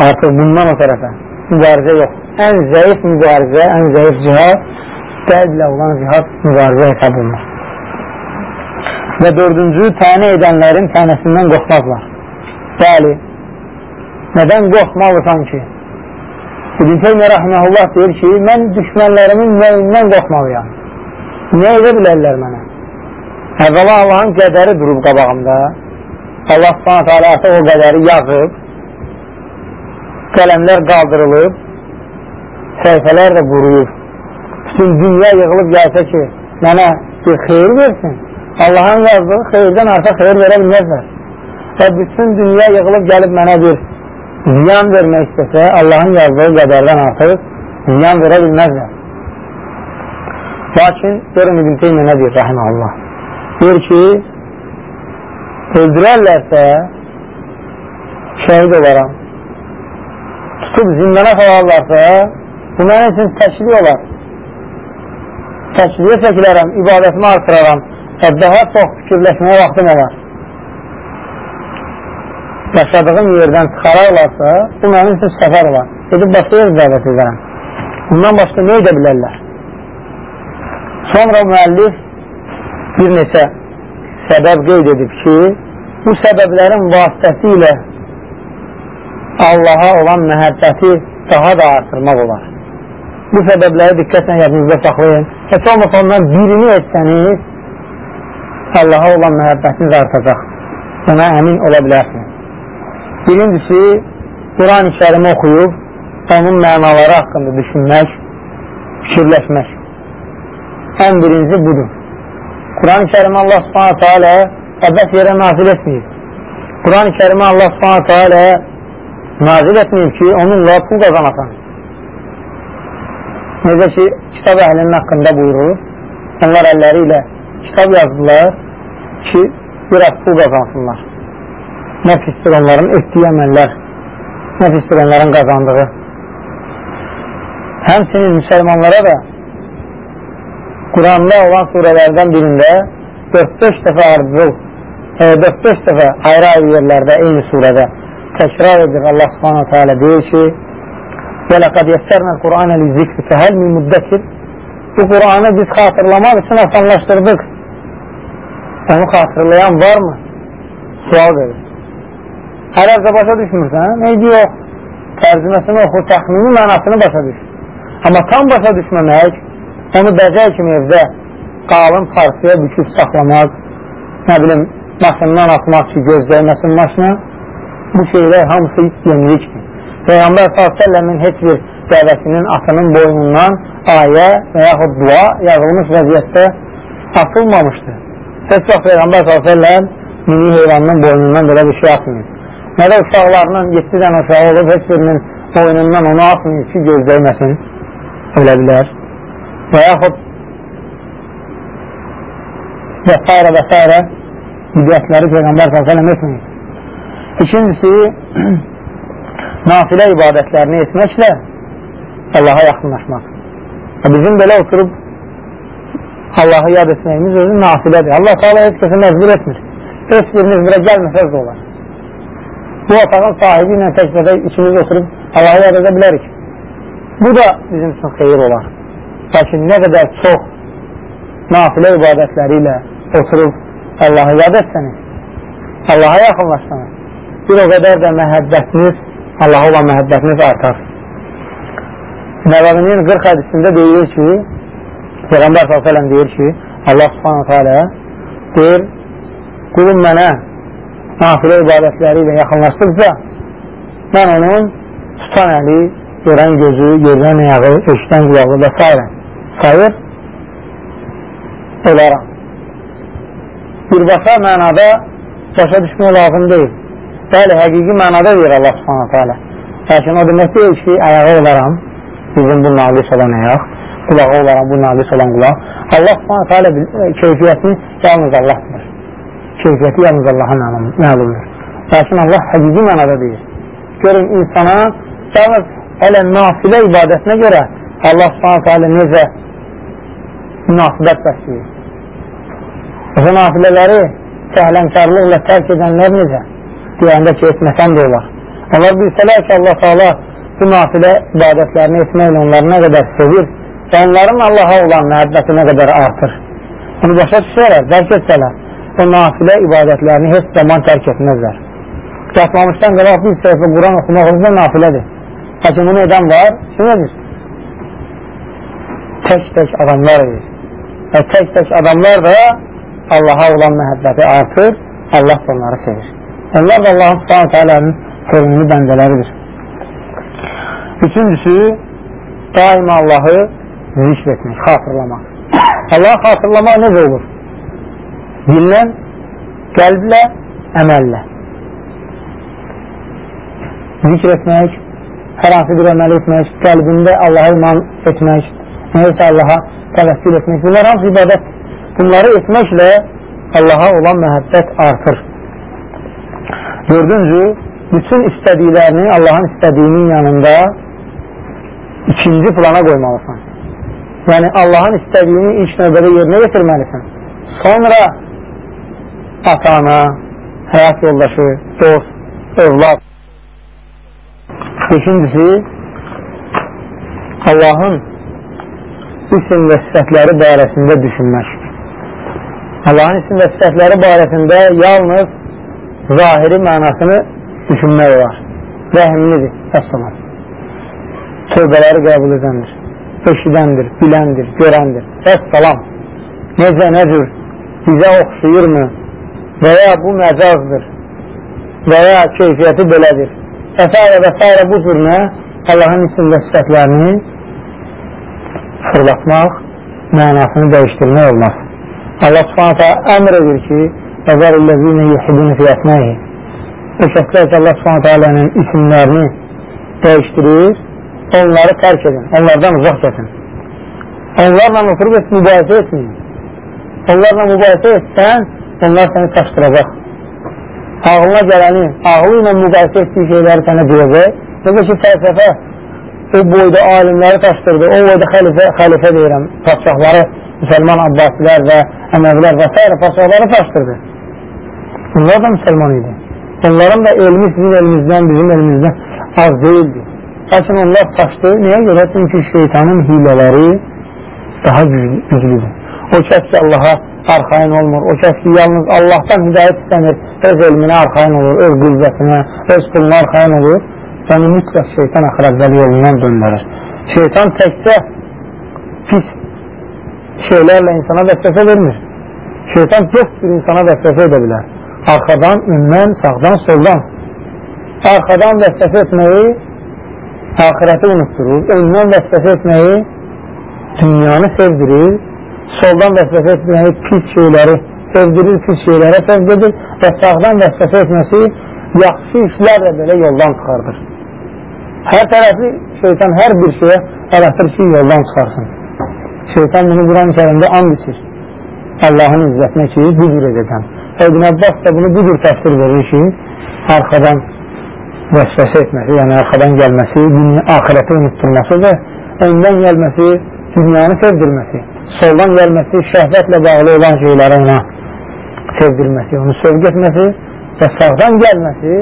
artıq bundan o tərəfə mübarizə yox. Ən zəif mübarizə, ən zəif cihad qəlblə olan cihad mübarizə hesab olunur. Və dördüncü, tənə edənlərin tənəsindən qorxmazlar. Bəli, nədən qorxmalısan ki? İbn Teymiyyə Rahmanullah deyir ki, mən düşmənlərimin nəyindən qorxmalıyam? Nə edə bilərlər mənə? Əvvəla Allahın qədəri durub qabağımda. Allah subhanət hələ artıq o qədəri yazıb, qələmlər qaldırılıb, səhifələr də quruyub. Bütün dünya yığılıb gəlsə ki, mənə bir xeyir versin, Allahın yazdığı xeyirdən artıq xeyir verə bilməzlər. Və bütün dünya yığılıb gəlib mənə bir ziyan vermək istəsə, Allahın yazdığı qədərdən artıq ziyan verə bilməzlər. Lakin, görün İbn Teymiyyə nə deyir, rəhimə Allah? Deyir ki, öldürərlərsə, şəhid olaram. Tutub zindana salarlarsa, bu mənim üçün təkli olar. Təkliyə çəkilərəm, ibadətimi artıraram və daha çox fikirləşməyə vaxtım olar yaşadığım yerdən çıxararlarsa, bu mənim üçün səfər var. Gedib başqa yer dəvət edərəm. Bundan başqa nə edə bilərlər? Sonra müəllif bir neçə səbəb qeyd edib ki, bu səbəblərin vasitəsi ilə Allaha olan məhəbbəti daha da artırmaq olar. Bu səbəbləri diqqətlə yadınızda saxlayın. Heç olmasa ondan birini etsəniz, Allaha olan məhəbbətiniz artacaq. Buna əmin ola bilərsiniz. Birincisi, Quran-ı kərimi oxuyub, onun mənaları haqqında düşünmək, fikirləşmək. Ən birinci budur. Quran-ı kərimi Allah subhanətə alə əbəs yerə nazil etməyib. Quran-ı kərimi Allah subhanətə alə nazil etməyib ki, onunla pul qazanasan. Necə ki, kitab əhlinin haqqında buyurur, onlar əlləri ilə kitab yazdılar ki, biraz pul qazansınlar nə pisdir onların etdiyi əməllər, nə pisdir onların qazandığı. Həmsinin müsəlmanlara da Quranda olan surələrdən birində 4-5 dəfə ardıcıl, 4-5 e, dəfə ayrı-ayrı yerlərdə eyni surədə təkrar edir Allah subhanahu teala deyir ki وَلَقَدْ يَسَّرْنَا الْقُرْآنَ لِذِكْرِ فَهَلْ مِنْ مُدَّكِرِ Bu Qur'anı biz xatırlamaq üçün asanlaşdırdıq. Onu xatırlayan var mı? Sual verir. Ərəbcə başa düşmürsən, neydi yox? Tərcüməsini oxu, təxmini mənasını başa düş. Amma tam başa düşməmək, onu bəzək kimi evdə qalın parçaya büküb saxlamaq, nə bilim, maşından atmaq ki, göz dəyməsin maşına, bu şeylər hamısı yenilikdir. Peyğəmbər s.ə.v-in heç bir dəvəsinin atının boynundan ayə və yaxud dua yazılmış vəziyyətdə atılmamışdır. Heç vaxt Peyğəmbər s.ə.v mini heyvanının boynundan belə bir şey atmayıb. Nə də uşaqlarının 7 dənə uşağı olub, heç birinin boynundan onu atmayın ki, gözdəyməsin. Ölə bilər. Və yaxud və s. və s. bidətləri Peyğəmbər s.ə.v etməyin. İkincisi, nafilə ibadətlərini etməklə Allaha yaxınlaşmaq. Bizim belə oturub Allahı yad etməyimiz özü nafilədir. Allah Teala heç kəsə məcbur etmir. Heç biriniz bura gəlməsəz də olar bu otağın sahibi ilə tək dəfə ikimiz oturub Allahı yad edə bilərik. Bu da bizim üçün xeyir olar. Lakin nə qədər çox nafilə ibadətləri ilə oturub Allahı yad etsəniz, Allaha yaxınlaşsanız, bir o qədər də məhəbbətiniz, Allaha olan məhəbbətiniz artar. Nəvavinin 40 hədisində deyir ki, Peyğəmbər s.ə.v deyir ki, Allah s.ə.v deyir, qulum mənə nafilə ibadətləri ilə yaxınlaşdıqca mən onun tutan əli, görən gözü, görən ayağı, eşdən qulağı və s. sayır olaram. Birbaşa mənada başa düşmək lazım deyil. Bəli, həqiqi mənada deyir Allah subhanətə alə. Lakin o demək deyil ki, ayağı olaram, bizim bu nalis olan ayaq, qulağı olaram, bu nalis olan qulaq. Allah subhanətə alə keyfiyyətini yalnız Allah bilir keyfiyyəti yalnız Allaha məlumdur. Lakin Allah həqiqi mənada deyir. Görün insana yalnız hələ nafilə ibadətinə görə Allah alə necə münasibət bəsləyir. O nafilələri səhlənkarlıqla tərk edənlər necə? Deyəndə ki, etməsən də olar. Onlar bilsələr ki, Allah Taala bu nafilə ibadətlərini etməklə onları nə qədər sevir və onların Allaha olan məhəbbəti nə qədər artır. Bunu başa düşərlər, dərk etsələr o nafilə ibadətlərini heç zaman tərk etməzlər. Yatmamışdan qabaq bir səhifə Quran oxumaq özünə nafilədir. Lakin bunu edən var, kim edir? Tək-tək adamlar edir. Və tək-tək adamlar da Allaha olan məhəbbəti artır, Allah da onları sevir. Onlar da Allahın subhanət alənin hörmünü bəndələridir. Üçüncüsü, daima Allahı zikr etmək, xatırlamaq. Allahı xatırlamaq necə olur? Dillə, qəlblə, əməllə. zikr etmək, hər hansı bir əməl etmək, qəlbində Allaha iman etmək, neysə Allaha təvəkkül etmək. Bunlar hamısı ibadət. Bunları etməklə Allaha olan məhəbbət artır. Dördüncü, bütün istədiklərini Allahın istədiyinin yanında ikinci plana qoymalısan. Yəni, Allahın istədiyini ilk növbədə yerinə getirməlisən. Sonra atana, həyat yoldaşı, dost, övlad. Beşincisi, Allahın isim və sifətləri barəsində düşünmək. Allahın isim və sifətləri barəsində yalnız zahiri mənasını düşünmək olar. Rəhimlidir, əssalam. Tövbələri qəbul edəndir, eşidəndir, biləndir, görəndir. Əssalam. Necə, nə cür, bizə oxşayırmı və ya bu məcazdır və ya keyfiyyəti belədir. Və s. və s. bu cür nə? Allahın isim və sifətlərini fırlatmaq, mənasını dəyişdirmək olmaz. Allah subhanətə əmr edir ki, Əzərləzinə yuhidini fiyasnəyi O şəxslər ki, Allah subhanətə alənin isimlərini dəyişdirir, onları tərk edin, onlardan uzaq kəsin. Onlarla oturub mübahisə etməyin. Onlarla mübahisə etsən, onlar səni taşdıracaq. Ağlına gələni, ağlı ilə mübahisə etdiyi şeyləri sənə deyəcək. Necə ki, fəlsəfə o boyda alimləri taşdırdı, o boyda xəlifə, xəlifə deyirəm, padşahları, müsəlman abbasilər və əməvilər və s. padşahları taşdırdı. Bunlar da müsəlman idi. Onların da elmi sizin elinizdən, bizim elimizdən az deyildi. Lakin onlar saçdı. Niyə görə? Çünki şeytanın hilələri daha güclüdür. O kəs ki, Allaha arxain olmur. O kəs ki, yalnız Allahdan hidayət istənir. Öz elminə arxain olur, öz qüvvəsinə, öz puluna arxain olur. Yəni, mütləq şeytan axırazəli yolundan döndürür. Şeytan təkcə pis şeylərlə insana vəsvəsə vermir. Şeytan dost bir insana vəsvəsə edə bilər. Arxadan, ündən, sağdan, soldan. Arxadan vəsvəsə etməyi ahirəti unutturur. Öndən vəsvəsə etməyi dünyanı sevdirir. Soldan vəsvəsə etməyi pis şeyləri sevdirir, pis şeylərə sevd edir və sağdan vəsvəsə etməsi yaxşı işlərlə belə yoldan çıxardır. Hər tərəfi şeytan hər bir şeyə tələfdir ki, yoldan çıxarsın. Şeytan bunu Quran-ı kərimdə and içir. Allahın izzətinə ki, bu cür edəcəm. İbn Abbas da bunu bu cür təfsir verir ki, arxadan vəsvəsə etməsi, yəni arxadan gəlməsi, dünya, ahirəti unutturması və öndən gəlməsi, dünyanı sevdirməsi, soldan gəlməsi, şəhvətlə bağlı olan şeyləri ona sevdirməsi, onu sevg etməsi və sağdan gəlməsi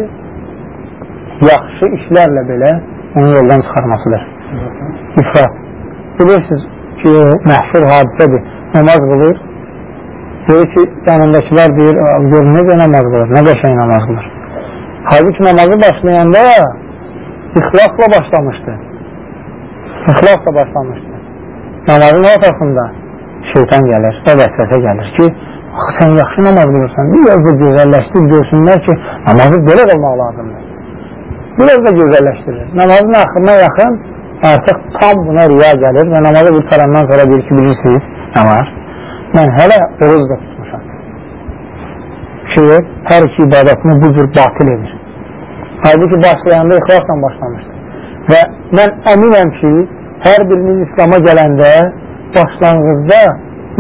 yaxşı işlərlə belə onu yoldan çıxarmasıdır. İfrat. Bilirsiniz ki, məhşur hadisədir. Namaz qılır. Deyir ki, yanındakılar deyir, gör necə namaz qılır, nə qəşəng namaz qılır. Halbuki namazı başlayanda ixlasla başlamışdı. İxlasla başlamışdı. Namazın ortasında şeytan gəlir və vəsvəsə gəlir ki, sən yaxşı namaz qılırsan, biraz da gözəlləşdir, görsünlər ki, namazı belə qılmaq lazımdır. Biraz da gözəlləşdirir. Namazın axırına yaxın artıq tam buna riya gəlir və namazı qurtarandan sonra deyir ki, bilirsiniz, nə var? Mən hələ oruz da tutmuşam. Ki, hər iki ibadətini bu cür batil edir. Halbuki başlayanda ixlasla başlamışdır. Və mən əminəm ki, hər birinin İslama gələndə başlanğıcda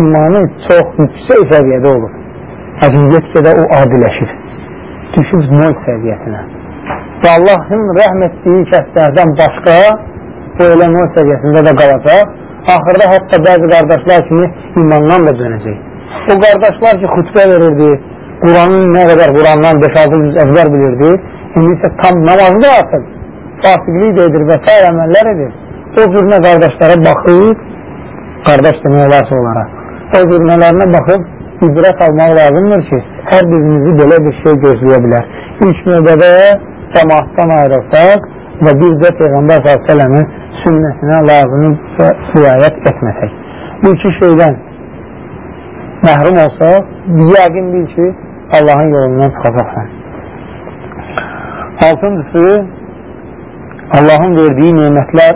imanı çox yüksək səviyyədə olur. Getsə də o adiləşir. Düşür nol səviyyətinə. Və Allahın rəhm etdiyi kəslərdən başqa bu elə nol səviyyəsində də qalacaq. Axırda hətta bəzi qardaşlar kimi imandan da dönəcək. O qardaşlar ki, xütbə verirdi, Quranın nə qədər Qurandan 5-6 yüz əzbər bilirdi, indi isə tam namazı da artıq fasiqlik edir və s. əməllər edir. O cürünə qardaşlara baxıb, qardaş demək olarsa onlara, o cürünələrinə baxıb ibrət almaq lazımdır ki, hər birimizi belə bir şey gözləyə bilər. İlk növbədə cəmaatdan ayrılsaq və biz də Peyğəmbər s.ə.v-in sünnəsinə lazımı riayət etməsək. Bu iki şeydən məhrum olsaq, yəqin bil ki, Allahın yolundan çıxacaqsan. Altıncısı, Allahın verdiyi nemətlər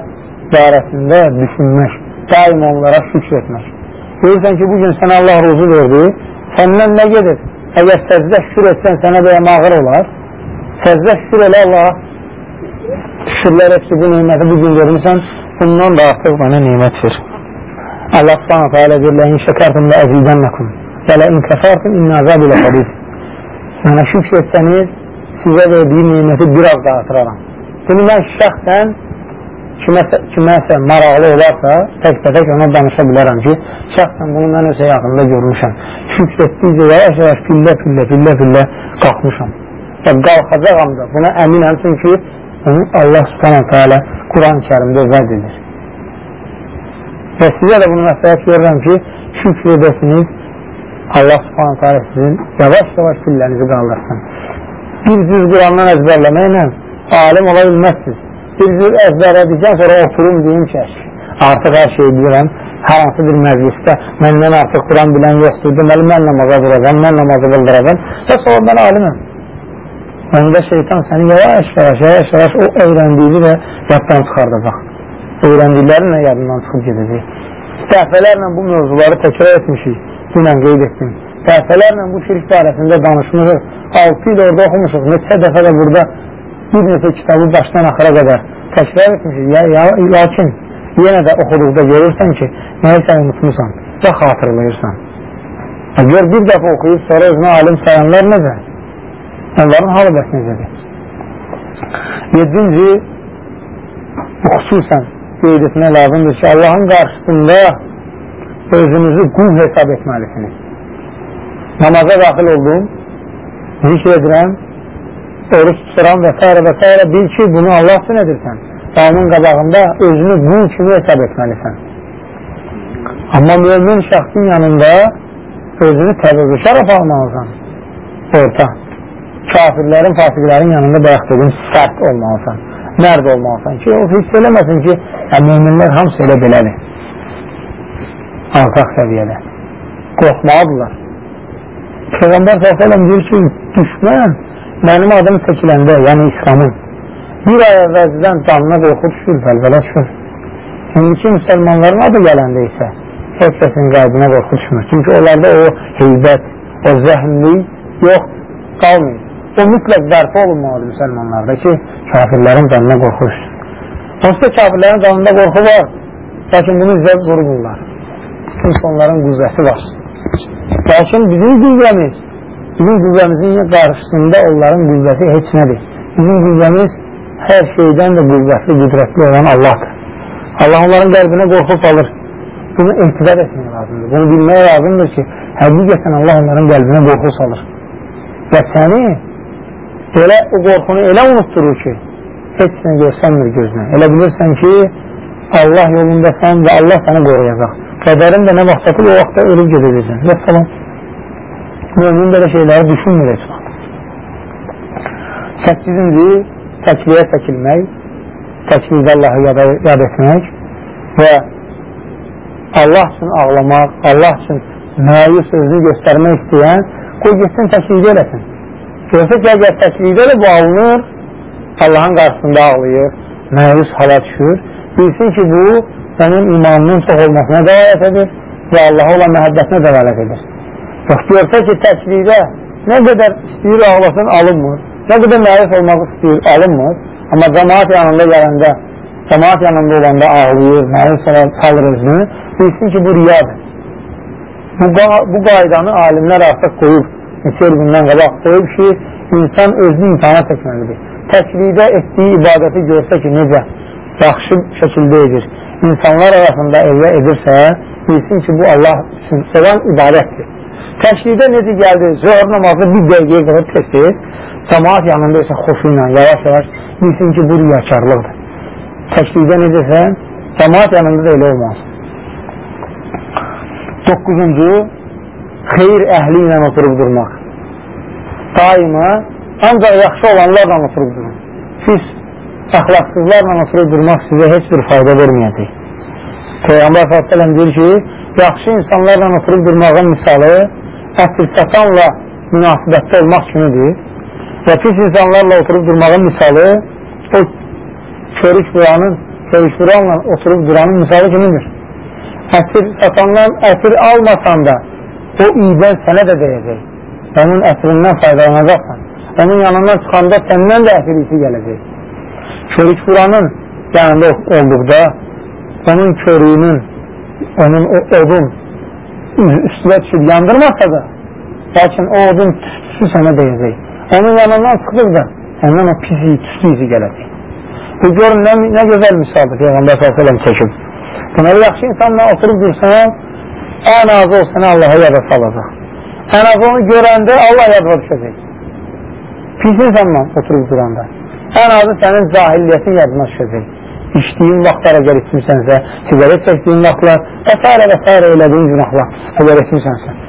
barəsində düşünmək, daim onlara şükür etmək. Görürsən ki, bugün sənə Allah ruzu verdi, səndən nə gedir? Əgər səcdə şükür etsən, sənə bəyəm ağır olar. Səzdə şükür elə Allaha şükürlər etki bu neyməti bu gün görmüsən, bundan da artıq bana neymət ver. Allah subhanahu teala deyir, in şəkərtum la əzidənləkum və la in kəfərtum inna azab ilə qadid. Mənə şükür etsəniz, sizə verdiyim neyməti biraz daha artıraram. Bunu mən şəxsən kiməsə, kiməsə maraqlı olarsa, tək-tək ona danışa bilərəm ki, şəxsən bunu mən öz həyatımda görmüşəm. Şükür etdikcə yavaş-yavaş pillə, pillə, pillə, pillə qalxmışam. Və qalxacaqam da, buna əminəm çünki onu Allah subhanahu teala Quran-ı kərimdə vəd edir. Və sizə də bunu məsləhət görürəm ki, şükür edəsiniz, Allah subhanahu teala sizin yavaş-yavaş pillənizi qaldırsın. Bir cüz Qurandan əzbərləməklə alim ola bilməzsiniz. Bir cüz əzbərlədikdən sonra oturum deyim ki, artıq hər şeyi bilirəm, hər hansı bir məclisdə məndən artıq Quran bilən yoxdur, deməli mən namaza duracam, mən namazı qıldıracam və sonra mən aliməm. Onda şeytan səni yavaş-yavaş, yavaş-yavaş o öyrəndiyini də yaddan çıxardacaq. Öyrəndiklərin də yadından çıxıb gedəcək. Dəfələrlə bu mövzuları təkrar etmişik, dünən qeyd etdim. Dəfələrlə bu şirk barəsində danışmışıq, 6 il orada oxumuşuq, neçə dəfə də burada bir neçə kitabı başdan axıra qədər təkrar etmişik. Ya, ya, lakin yenə də oxuduqda görürsən ki, nəyisə unutmusan və xatırlayırsan. Gör bir dəfə oxuyub sonra özünə alim sayanlar necə? Onların halı bəs necədir? Yedinci, xüsusən qeyd etmək lazımdır ki, Allahın qarşısında özünüzü qul hesab etməlisiniz. Namaza daxil oldum, zikr edirəm, oruç tuturam və s. və s. bil ki, bunu Allah üçün edirsən. Və onun qabağında özünü qul kimi hesab etməlisən. Amma mümin şəxsin yanında özünü təvəzzü şərəf almalısan. Orta. Kafirlərin, fasiqlərin yanında bayaq dedim, sərt olmalısan. Mərd olmalısan ki, o hiss eləməsin ki, hə, müminlər hamısı elə belədir. Alçaq səviyyədə. Qorxmalıdırlar. Peyğəmbər s.ə.v deyir ki, düşmən mənim adım çəkiləndə, yəni İslamın, bir ay əvvəldən canına qorxu düşür, vəlvələ düşür. İndiki müsəlmanların adı gələndə isə heç kəsin qəlbinə qorxu düşmür. Çünki onlarda o heybət, o zəhmlik yox, qalmıyor. O mütləq bərpa olunmalıdır müsəlmanlarda ki, kafirlərin canına qorxu düşsün. Onsuz da kafirlərin canında qorxu var, lakin bunu izləyib durmurlar. Çünki onların qüvvəsi var. Lakin bizim qüvvəmiz, bizim qüvvəmizin qarşısında onların qüvvəsi heç nədir. Bizim qüvvəmiz hər şeydən də qüvvətli, qüdrətli olan Allahdır. Allah onların qəlbinə qorxu salır. Bunu etibar etmək lazımdır. Bunu bilmək lazımdır ki, həqiqətən Allah onların qəlbinə qorxu salır. Və səni elə o qorxunu elə unutturur ki, heç nə görsənmir gözünə. Elə bilirsən ki, Allah yolundasan və Allah səni qoruyacaq. Qədərin də nə vaxt çatıb, o vaxtda ölüb gedəcəksən. Və salam. Mömin belə şeyləri düşünmür heç vaxt. Səkkizinci, təkliyə çəkilmək, təklidə Allahı yad, yad etmək və Allah üçün ağlamaq, Allah üçün məyus özünü göstərmək istəyən, qoy getsin təklidə eləsin. Görsə ki, əgər təklidə də bu alınır, Allahın qarşısında ağlayır, məyus hala düşür, bilsin ki, bu sənin imanının çox olmasına dəvələt edir və Allaha olan məhəbbətinə dəvələt edir. Yox, görsə ki, təklikdə nə qədər istəyir ağlasın, alınmır, nə qədər məyus olmaq istəyir, alınmır, amma cəmaat yanında gələndə, cəmaat yanında olanda ağlayır, məyus salır özünü, bilsin ki, bu riyadır. Bu, bu qaydanı alimlər artıq qoyub, neçə il bundan qabaq qoyub ki, insan özünü imtihana çəkməlidir. Təklikdə etdiyi ibadəti görsə ki, necə yaxşı şəkildə edir, insanlar arasında evdə edirsə, bilsin ki, bu Allah üçün olan ibadətdir. Təşrikdə necə gəldi? Zöhr namazı bir dəqiqəyə qədər tez-tez, cəmaat yanında isə xoşu ilə, yavaş-yavaş bilsin ki, bu riyakarlıqdır. Təşrikdə necəsə, cəmaat yanında da elə olmaz. 9-cu, xeyir əhli ilə oturub durmaq. Daima ancaq yaxşı olanlarla oturub durmaq. Pis əxlaqsızlarla oturub durmaq sizə heç bir fayda verməyəcək. Peyğəmbər s.ə.v deyir ki, yaxşı insanlarla oturub durmağın misalı ətir satanla münasibətdə olmaq kimidir və pis insanlarla oturub durmağın misalı o körük vuranın, körük vuranla oturub duranın misalı kimidir. Ətir satandan ətir almasan da o iydən sənə də deyəcək. Onun ətirindən faydalanacaqsan. Onun yanından çıxanda səndən də ətir isi gələcək. körük vuranın yanında olduqda onun körüyünün onun o odun üstüne düşüb yandırmasa da. Lakin o odun tüstüsü sənə deyəcək onun yanından çıxdıqda səndən o pis tüstü izi gələcək bu görün nə, nə gözəl misaldır Peyğəmbər s.ə.v çəkib deməli yaxşı insanla oturub dursan ən azı o sənə Allaha yada salacaq ən azı onu görəndə Allah yadva düşəcək pis insanla oturub duranda? Ən azı sənin cahilliyyətin yadına düşəcək içdiyin vaxtlar əgər içmirsənsə, sigaret çəkdiyin vaxtlar və s. və s. elədiyin günahlar əgər etmirsənsə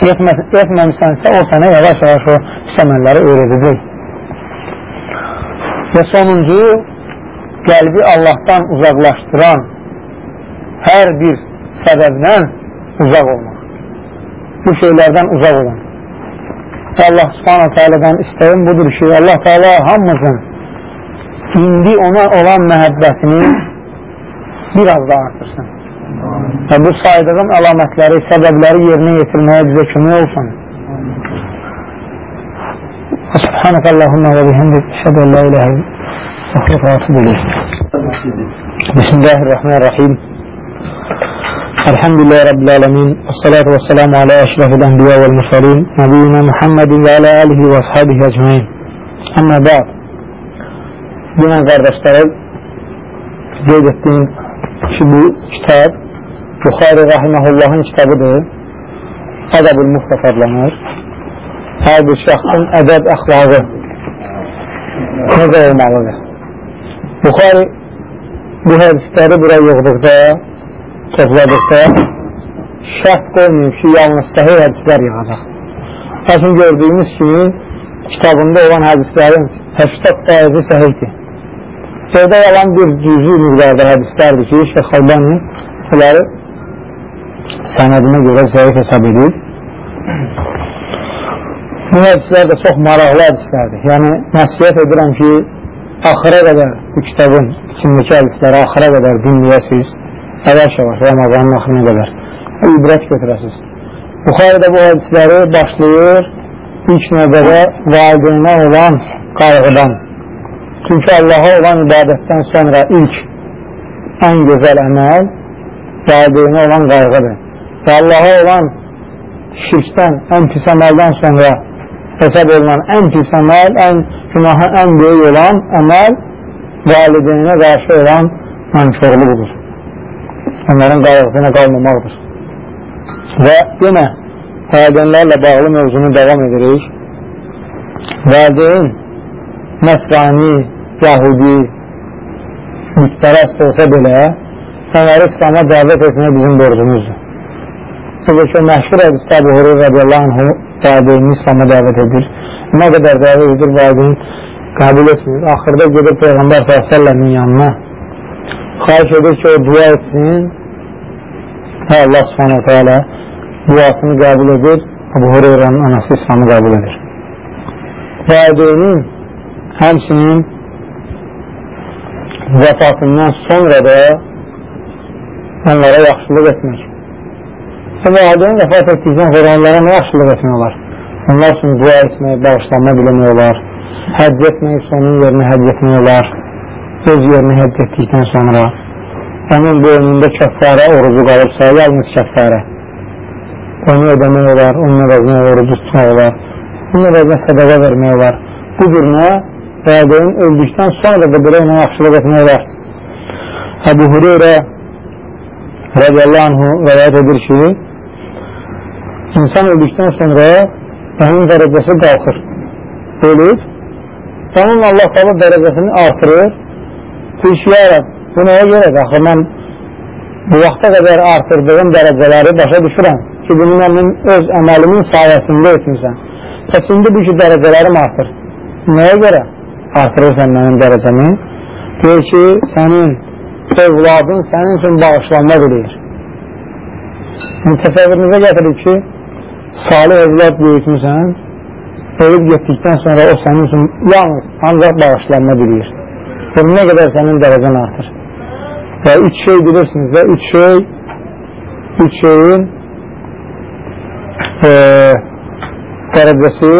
etməmisənsə o sənə yavaş-yavaş o pis əməlləri öyrədəcək və sonuncu qəlbi Allahdan uzaqlaşdıran hər bir səbəbdən uzaq olmaq bu şeylərdən uzaq olun Allah subhanətə alədən istəyim budur ki Allah Teala hamımızın indi ona olan məhəbbətini biraz da artırsın. Və bu saydığım əlamətləri, səbəbləri yerinə yetirməyə bizə kömək olsun. Subhanək Allahumma və bihamdik, şədə la iləhə və xəfatı bilir. Bismillahirrahmanirrahim. الحمد لله رب العالمين والصلاة والسلام على أشرف الأنبياء والمرسلين نبينا محمد وعلى آله وأصحابه أجمعين أما بعد Dünən qardaşlarım qeyd etdiyim ki, bu kitab Buxari Rahiməhullahın kitabıdır. Ədəb-ül Muxtaf adlanır. Hər bir şəxsin ədəb əxlaqı necə olmalıdır? Buxari bu hədisləri bura yığdıqda, topladıqda şərt qoymayıb ki, yalnız səhih hədislər yığacaq. Lakin gördüyümüz kimi kitabında olan hədislərin 80% səhihdir. Səhvdə yalan bir cüzü miqdarda hədislərdir ki, Şeyx Albani bunları sənədinə görə zəif hesab edir. Bu hədislər də çox maraqlı hədislərdir. Yəni, nəsiyyət edirəm ki, axıra qədər bu kitabın içindəki hədisləri axıra qədər dinləyəsiniz. Yavaş-yavaş Ramazanın axırına qədər ibrət götürəsiniz. Buxarədə bu hədisləri başlayır ilk növbədə valideynə olan qayğıdan Çünki Allaha olan ibadətdən sonra ilk ən gözəl əməl valideynə olan qayğıdır. Və Allaha olan şirkdən, ən pis əməldən sonra hesab olunan ən pis əməl, ən günahı ən böyük olan əməl valideynə qarşı olan nankörlüqdir. Onların qayğısına qalmamaqdır. Və yenə valideynlərlə bağlı mövzunu davam edirik. Valideyn Nəsrani, Yahudi, müstərəst olsa belə, sənləri İslam'a dəvət etmək bizim borcumuzdur. Çünki o məşhur hədisdə Əbu Hureyr radiyallahu anhu valideyni İslam'a dəvət edir. Nə qədər dəvət edir, valideyn qəbul etmir. Axırda gedir Peyğəmbər s.ə.v-in yanına. Xahiş edir ki, o dua etsin və Allah s.ə.v duasını qəbul edir. Əbu Hureyranın anası İslam'ı qəbul edir. Valideynin həmsinin vəfatından sonra da onlara yaxşılıq etmək. Və valideyn vəfat etdikdən sonra onlara nə yaxşılıq etmək olar? Onlar üçün dua etmək, bağışlanma biləmək olar, həcc etmək, onun yerinə həcc etmək olar, öz yerinə həcc etdikdən sonra onun boynunda kəffarə orucu qalıbsa, yalnız kəffarə onu ödəmək olar, onun əvəzinə orucu tutmaq olar, onun əvəzinə sədəqə vermək olar. Bu birinə valideyn öldükdən sonra da belə ona yaxşılıq etmək olar. Əbu Hüreyrə radiyallahu anhu rəvayət edir ki, insan öldükdən sonra onun dərəcəsi qalxır. Ölür, onun Allah qala dərəcəsini artırır. Bu iş yarab, bu nəyə görə? Axı, mən bu vaxta qədər artırdığım dərəcələri başa düşürəm ki, bunu mənim öz əməlimin sayəsində etmirsən. Bəs indi bu ki, dərəcələrim artır. Nəyə görə? Artırırsan mənim dərəcəmi, deyir ki, sənin övladın sənin üçün bağışlanma bilir. Yəni, təsəvvürünüzə gətirir ki, salih övlad böyütmüsən, ölüb getdikdən sonra o sənin üçün yalnız ancaq bağışlanma bilir. Yəni, nə qədər sənin dərəcən artır. Və üç şey bilirsiniz və üç şey üç şeyin e, dərəcəsi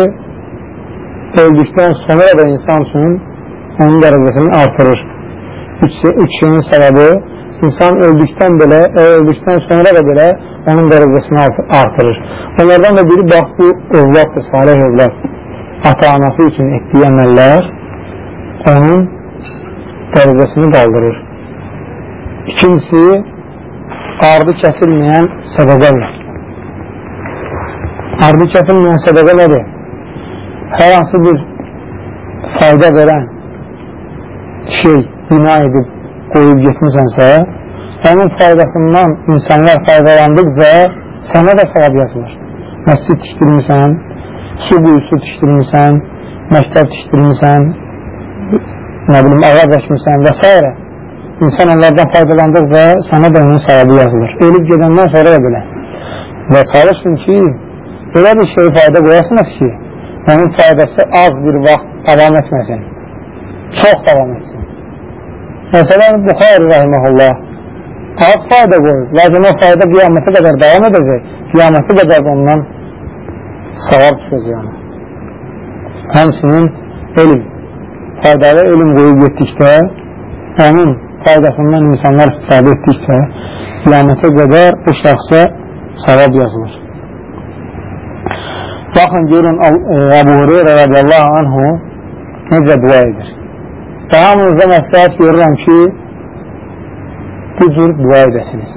öldükdən sonra da insan üçün onun dərəcəsini artırır. Üç, üç şeyin səbəbi insan öldükdən belə, e, öldükdən sonra da belə onun dərəcəsini artırır. Onlardan da biri bax bu övladdır, salih övlad. Ata-anası üçün etdiyi əməllər onun dərəcəsini qaldırır. İkincisi, ardı kəsilməyən sədəqədir. Ardı kəsilməyən sədəqə nədir? Hər hansı bir fayda verən şey bina edib qoyub getmisənsə, onun faydasından insanlar faydalandıqca sənə də savab yazılır. Məscid tikdirmirsən, su quyusu tikdirmirsən, məktəb tikdirmirsən, nə bilim, ağac əkmirsən və s. İnsan onlardan faydalandıqca sənə də onun savabı yazılır. Ölüb gedəndən sonra da belə. Və çalışsın ki, belə bir şey fayda qoyasınız ki, onun faydası az bir vaxt davam etməsin, çox davam etsin. Məsələn, Buxari rəhməhullah az fayda qoyur, lakin o fayda qiyamətə qədər davam edəcək, qiyamətə qədər ondan savab düşəcək yəni. Həmsinin elm, faydalı elm qoyub getdikdə, onun faydasından insanlar istifadə etdiksə, qiyamətə qədər bu şəxsə savab yazılır. Baxın, görün, Əbu Hureyra radiyallahu anhu necə dua edir. Və hamınıza məsləhət görürəm ki, bu cür dua edəsiniz.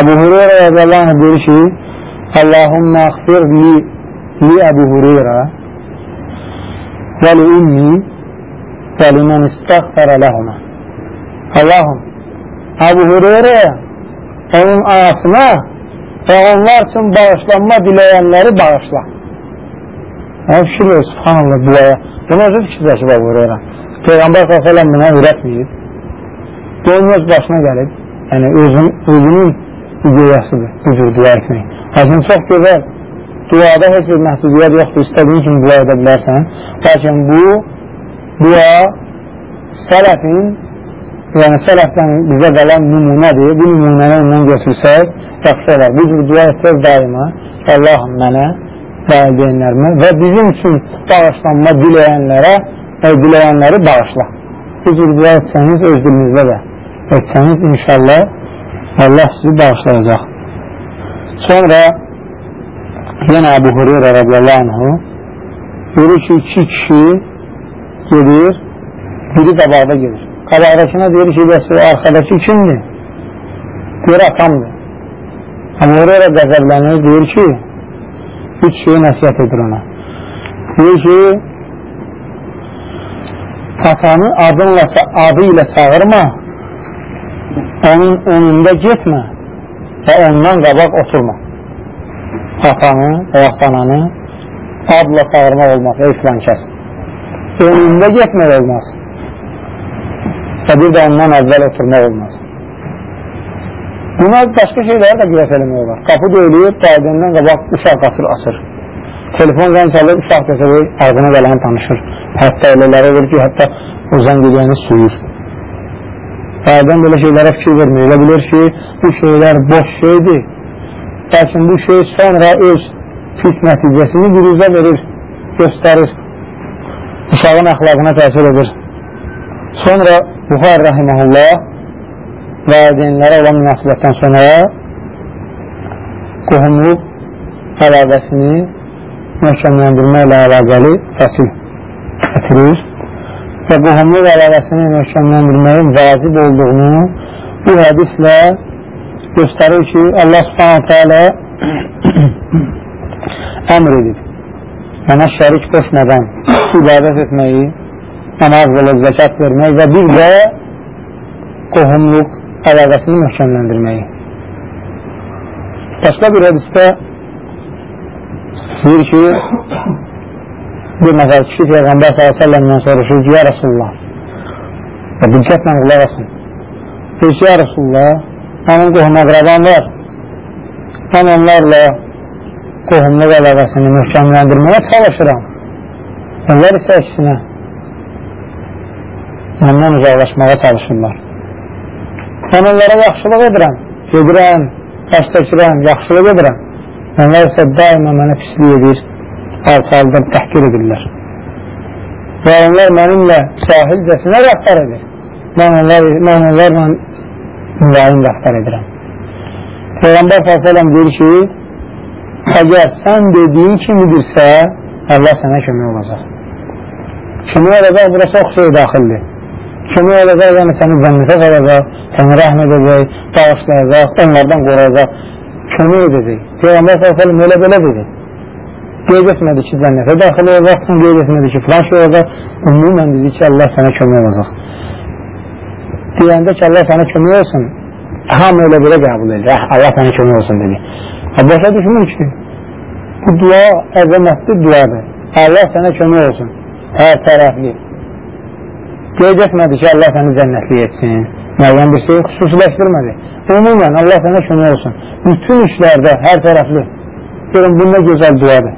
Əbu Hureyra radiyallahu anh deyir ki, Allahümmə əxfir li, li Əbu Hureyra və li ümmi və li mən istəxfərə ləhumə. Və onlar üçün bağışlanma diləyənləri bağışla. Yəni, fikir verir, subhanallah, duaya. Bunu özü fikirləşib Əbu Hureyra. Peyğəmbər s.ə.v buna ürətməyib. Bu onun öz başına gəlib. Yəni, özün, özünün ideyasıdır bu cür dua etmək. Lakin çox gözəl, duada heç bir məhdudiyyət yoxdur, istədiyin kimi dua edə bilərsən. Lakin bu, dua sələfin, yəni sələfdən bizə qalan nümunədir. Bu nümunəni ondan götürsək, yaxşı olar. Bu cür dua etsək daima, Allahım mənə, valideynlərimə və bizim üçün bağışlanma diləyənlərə, e, diləyənləri bağışla. Bu cür dua etsəniz öz dilinizdə də etsəniz inşallah Allah sizi bağışlayacaq. Sonra yenə Əbu Hureyra radiyallahu anhu görür ki, iki kişi gedir, biri qabaqda gedir. Qabaqdakına deyir ki, bəs o arxadakı kimdir? Deyir, atamdır. Əbu Hureyra qəzəblənir, deyir ki, üç şeyi nəsiyyət edir ona. Deyir ki, atanı adınla, adı ilə çağırma, onun önündə getmə və ondan qabaq oturma. Atanı yaxud ananı adla çağırmaq olmaz, ey filan kəs. Önündə getmək olmaz və bir də ondan əvvəl oturmaq olmaz. Buna başqa şeyləri də qiyas eləmək olar. Qapı döyülür, valideyindən qabaq uşaq qaçır, asır. Telefon zən çalır, uşaq qəsəbəy ağzına gələni tanışır. Hətta elələri olur ki, hətta o zən gedəni suyur. Valideyn belə şeylərə fikir vermir. Elə bilir ki, bu şeylər boş şeydir. Lakin bu şey sonra öz pis nəticəsini biruzə verir, göstərir. Uşağın əxlaqına təsir edir. Sonra Buxar Rahiməhullah valideynlərə olan münasibətdən sonra qohumluq əlaqəsini möhkəmləndirmə ilə əlaqəli fəsil gətirir və qohumluq əlaqəsini möhkəmləndirməyin vacib olduğunu bu hədislə göstərir ki, Allah subhanətə alə əmr edib. Ona şərik qoşmadan ibadət etməyi, namaz qılıb, zəkat vermək və bir də qohumluq əlaqəsini möhkəmləndirməyi. Başqa bir hədisdə deyir ki, bir nəfər kişi Peyğəmbər s.ə.v-dən soruşur ki, ya Rasulullah, və diqqətlə qulaq asın. Deyir ki, ya Rasulullah, mənim qohum əqrabam var, mən onlarla qohumluq əlaqəsini möhkəmləndirməyə çalışıram. Onlar isə əksinə məndən uzaqlaşmağa çalışırlar. Mən onlara yaxşılıq edirəm, gedirəm, baş çəkirəm, yaxşılıq edirəm. Onlar isə daima mənə pislik edir, alçaldır, təhqir edirlər. və onlar mənimlə sahilcəsinə rəftar edir. Mən, onlar, mən onlarla mülayim rəftar edirəm. Peyğəmbər s.ə.v deyir ki, əgər sən dediyin kimidirsə, Allah sənə kömək olacaq. Kömək olacaq, bura çox şey daxildir. Kömək olacaq, yəni səni cənnətə qalacaq, səni rəhm edəcək, bağışlayacaq, onlardan qorayacaq, kömək edəcək. Peyğəmbər s.ə.v elə belə dedi. Qeyd etmədi ki, cənnətə daxil olacaqsın, qeyd etmədi ki, filan şey olacaq, ümumən dedi ki, Allah sənə kömək olacaq. Deyəndə ki, Allah sənə kömək olsun, hamı elə belə qəbul edir, Allah sənə kömək olsun dedi. Başa düşmür ki, bu dua əzəmətli duadır. Allah sənə kömək olsun, hər tərəfli. Qeyd etmədi ki, Allah səni cənnətli etsin, müəyyən bir şey xüsusiləşdirmədi. Umumən, Allah sənə kömək olsun. Bütün işlərdə, hər tərəfli. Görün, bu nə gözəl duadır.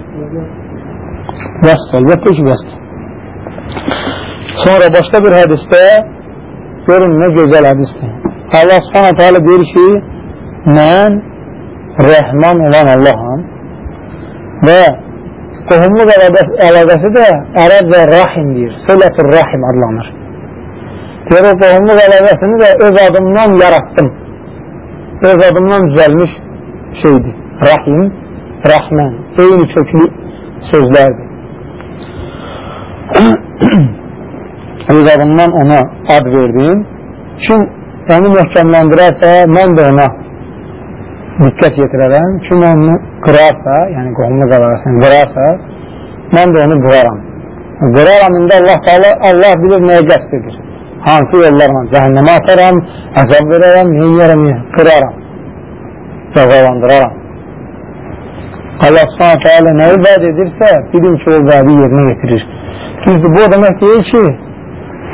Bəsdir, əlbəttə ki, bəsdir. Sonra başqa bir hədisdə görün nə gözəl hədisdir. Allah subhanahu teala deyir ki, mən rəhman olan Allaham və qohumluq əlaqəsi də ərəbcə rahim deyir, sələtur rahim adlanır. Deyir, o qohumluq əlaqəsini də öz adımdan yarattım. Öz adımdan düzəlmiş şeydir. Rahim, rəhmən, eyni köklü sözlərdir. öz adımdan ona ad verdim. Kim onu möhkəmləndirərsə, mən də ona diqqət yetirərəm. Kim onu qırarsa, yəni qohumlu qalarasını qırarsa, mən də onu qıraram. Qıraram, indi Allah, Allah bilir nəyə qəst edir. Hansı yollarla cəhənnəmə ataram, əzab verərəm, yeyərəm, qıraram, cəzalandıraram. Allah subhanət hələ nəyi vəd edirsə, bilin ki, o vədi yerinə getirir. Düzdür, bu demək deyil ki,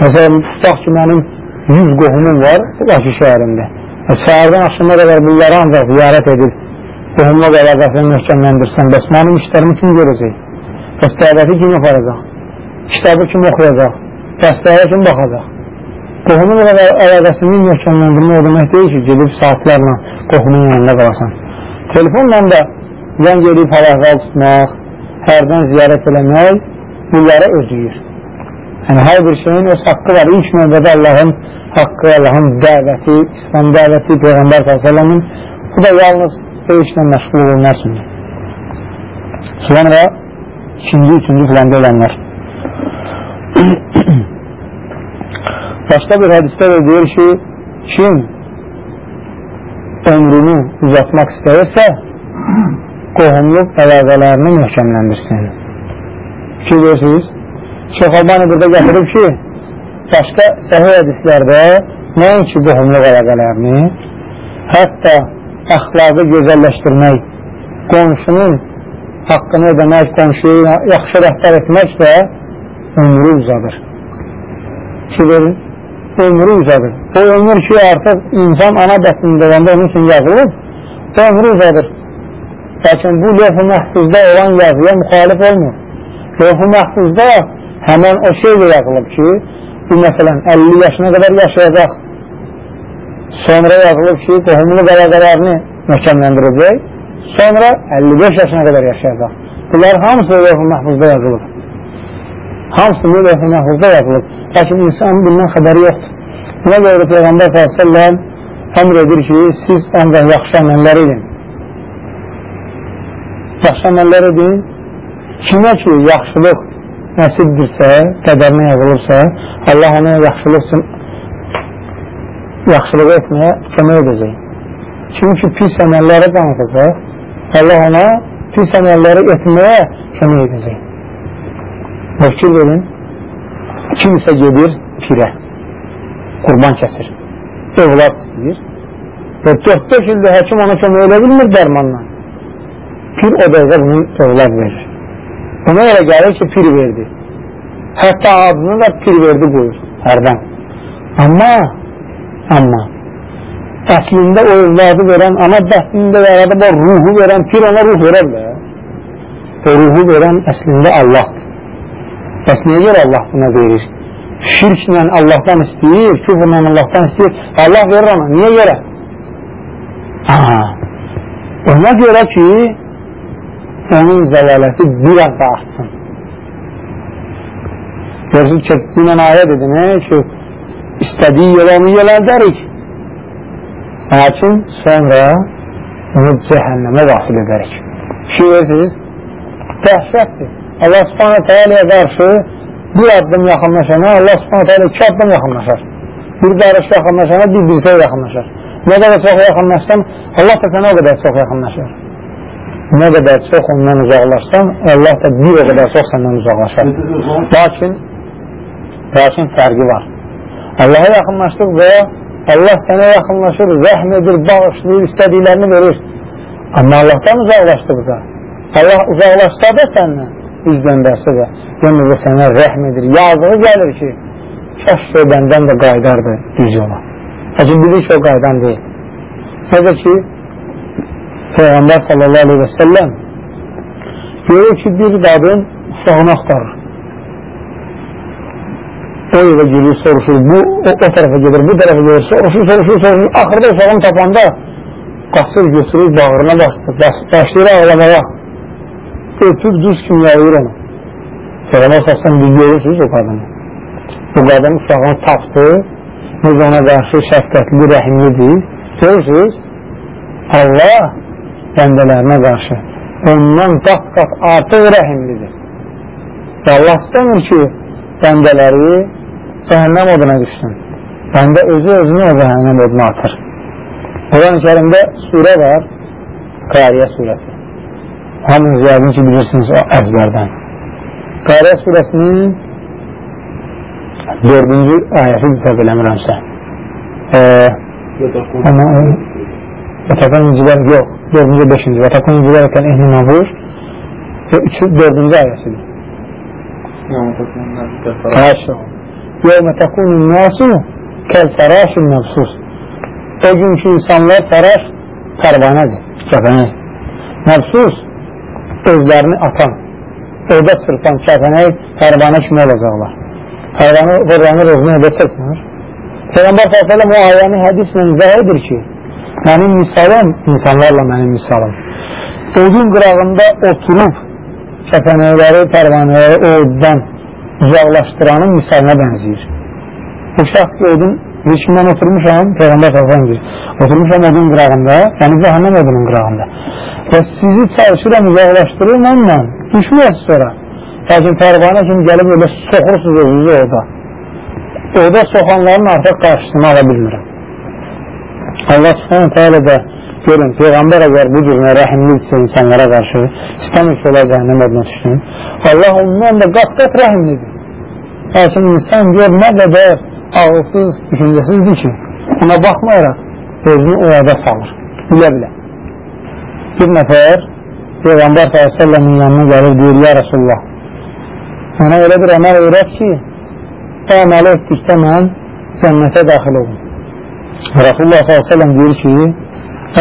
məsələn, tutaq ki, mənim 100 qohumum var Bakı şəhərində. E, səhərdən axşama qədər bunları ancaq ziyarət edib, qohumluq əlaqəsini möhkəmləndirsən, bəs mənim işlərimi kim görəcək? Bəs dəvəti kim aparacaq? Kitabı kim oxuyacaq? Dəstəyə kim baxacaq? Qohumluq əlaqəsini möhkəmləndirmək o demək deyil ki, gedib saatlarla qohumun yanında qalasan. Telefonla da zəng edib hal-əhval tutmaq, hərdən ziyarət eləmək bunları ödəyir. Yəni, hər bir şeyin öz haqqı var. İlk növbədə Allahın haqqı, Allahın dəvəti, İslam dəvəti, Peyğəmbər s.ə.v-in bu da yalnız o işlə məşğul olunlar üçün. Sonra ikinci, üçüncü filəndə olənlər. Başqa bir hədisdə də deyir ki, kim ömrünü uzatmaq istəyirsə, qohumluq əlaqələrini möhkəmləndirsin. Fikir verirsiniz? Şeyh Albani burada gətirib ki, başqa səhih hədislərdə nəinki qohumluq əlaqələrini, hətta əxlaqı gözəlləşdirmək, qonşunun haqqını ödəmək, qonşuyu yaxşı rəhbər etmək də ömrü uzadır. Fikir verin, ömrü uzadır. O ömür ki, artıq insan ana bətnində olanda onun üçün yazılıb, o ömrü uzadır. Lakin bu lövh-ü məhfuzda olan yazıya müxalif olmur. Lövh-ü məhfuzda həmən o şey də yazılıb ki, bu məsələn 50 yaşına qədər yaşayacaq. Sonra yazılıb ki, qohumlu qəlaqələrini möhkəmləndirəcək. Sonra 55 yaşına qədər yaşayacaq. Bunlar hamısı lövh-ü məhfuzda yazılıb. Hamısı lövh-ü məhfuzda yazılıb. Lakin insanın bundan xəbəri yoxdur. Buna görə Peyğəmbər s.ə.v əmr edir ki, siz ancaq yaxşı əməllər edin yaxşı əməllər edin. Kimə ki, yaxşılıq nəsibdirsə, qədərinə yazılırsa, Allah ona yaxşılıq üçün yaxşılıq etməyə kömək edəcək. Kim ki, pis əməlləri danıtacaq, Allah ona pis əməlləri etməyə kömək edəcək. Fikir verin, kimsə gedir pirə, qurban kəsir, övlad istəyir və 4-5 ildə həkim ona kömək edə bilmir dərmanla pir o dəqiqə bunun övlad verir. Buna görə gəlir ki, pir verdi. Hətta adını da pir verdi qoyur, hərdən. Amma, amma, əslində o övladı verən, ana bəhtində yaradıb o ruhu verən, pir ona ruh verər də. O ruhu verən əslində Allahdır. Bəs niyə görə Allah buna verir? Şirklə Allahdan istəyir, küfrlə Allahdan istəyir. Allah verir ona. Niyə görə? Aha. Ona görə ki, onun zəlaləti bir az da artsın. Görürsünüz ki, dinən ayə dedi, nə ki, istədiyi yolanı yələndərik. Lakin sonra onu cəhənnəmə vasil edərik. Şey verirsiniz, dəhşətdir. Allah subhanətə aləyə qarşı bir addım yaxınlaşana Allah subhanətə alə iki addım yaxınlaşar. Bir qarış yaxınlaşana bir birsə yaxınlaşar. Nə qədər çox yaxınlaşsan, Allah da sənə o qədər çox yaxınlaşar. Nə qədər çox ondan uzaqlaşsan, Allah da bir o qədər çox səndən uzaqlaşar. Lakin, lakin fərqi var. Allaha yaxınlaşdıqca Allah sənə yaxınlaşır, rəhm edir, bağışlayır, istədiklərini verir. Amma Allahdan uzaqlaşdıqca, Allah uzaqlaşsa da səndən, üz döndərsə də, yenə də sənə rəhm edir. Yazığı gəlir ki, kəş bəndən də qaydardır düz yola. Lakin bilir ki, o qaydan deyil. Necə ki, Peyğəmbər sallallahu aleyhi və səlləm görür ki, bir qadın uşağını axtarır. O evə girir, soruşur, bu o, o tərəfə gedir, bu tərəfə gedir, soruşur, soruşur, soruşur. Axırda uşağını tapanda qaçır, götürür, bağrına bastır, başlayır ağlamağa. Öpüb düz kimi yayır onu. Peyğəmbər sallallahu aleyhi görürsünüz o qadını. Bu qadın uşağını tapdı, necə ona qarşı şəfqətli, rəhimlidir. Görürsünüz, Allah bəndələrinə qarşı ondan qat-qat artıq rəhimlidir. Və Allah istəmir ki, bəndələri cəhənnəm oduna düşsün. Bəndə özü özünü o cəhənnəm oduna atır. Quran-ı kərimdə surə var, Qariyə surəsi. Hamınız yardımcı bilirsiniz o ezberden. Kare suresinin dördüncü ayetidir sevgileniremse. Ee, ama Vatakan İnciler yok. Dördüncü, beşinci. Vatakan İnciler iken ehli mabur. Üçü, dördüncü ayetidir. Haşa. Yevme tekunun nasu kel feraşun mevsus. O günkü insanlar feraş pervanedir. Cephane. Mevsus. Özlərini atan, orada çırpan kəfənək pərvanə kimi olacaqlar. Pərvanə qırlanır, özünü orada çırpmır. Peyğəmbər s.ə.v o ayəni hədislə izah edir ki, mənim misalım, insanlarla mənim misalım, odun qırağında oturub kəpənəkləri, pərvanələri oddan uzaqlaşdıranın misalına bənziyir. Bu şəxs ki, odun, bir ki, mən oturmuşam, Peyğəmbər s.ə.v oturmuşam odun qırağında, yəni cəhənnəm odunun qırağında və sizi çalışıram uzaqlaşdırır mənlə, düşməyəsiz sonra. Lakin pərvanə kimi gəlib öyle soxursunuz özünüzü orada. Orada soxanların artıq qarşısını ala bilmirəm. Allah subhanahu teala da görün, Peyğəmbər əgər bu cürünə rəhimlidirsə insanlara qarşı, istəmir ki, ola cəhənnəm adına düşsün. Allah ondan da qat-qat rəhimlidir. Lakin insan gör nə qədər ağılsız, düşüncəsizdir ki, ona baxmayaraq özünü o ada salır, bilə-bilə. Bir nəfər Peyğəmbər s.ə.v-in yanına gəlir, deyir, ya Rasulullah, mənə elə bir əməl öyrət ki, o əməli etdikdə mən cənnətə daxil olum. Rasulullah s.ə.v deyir ki,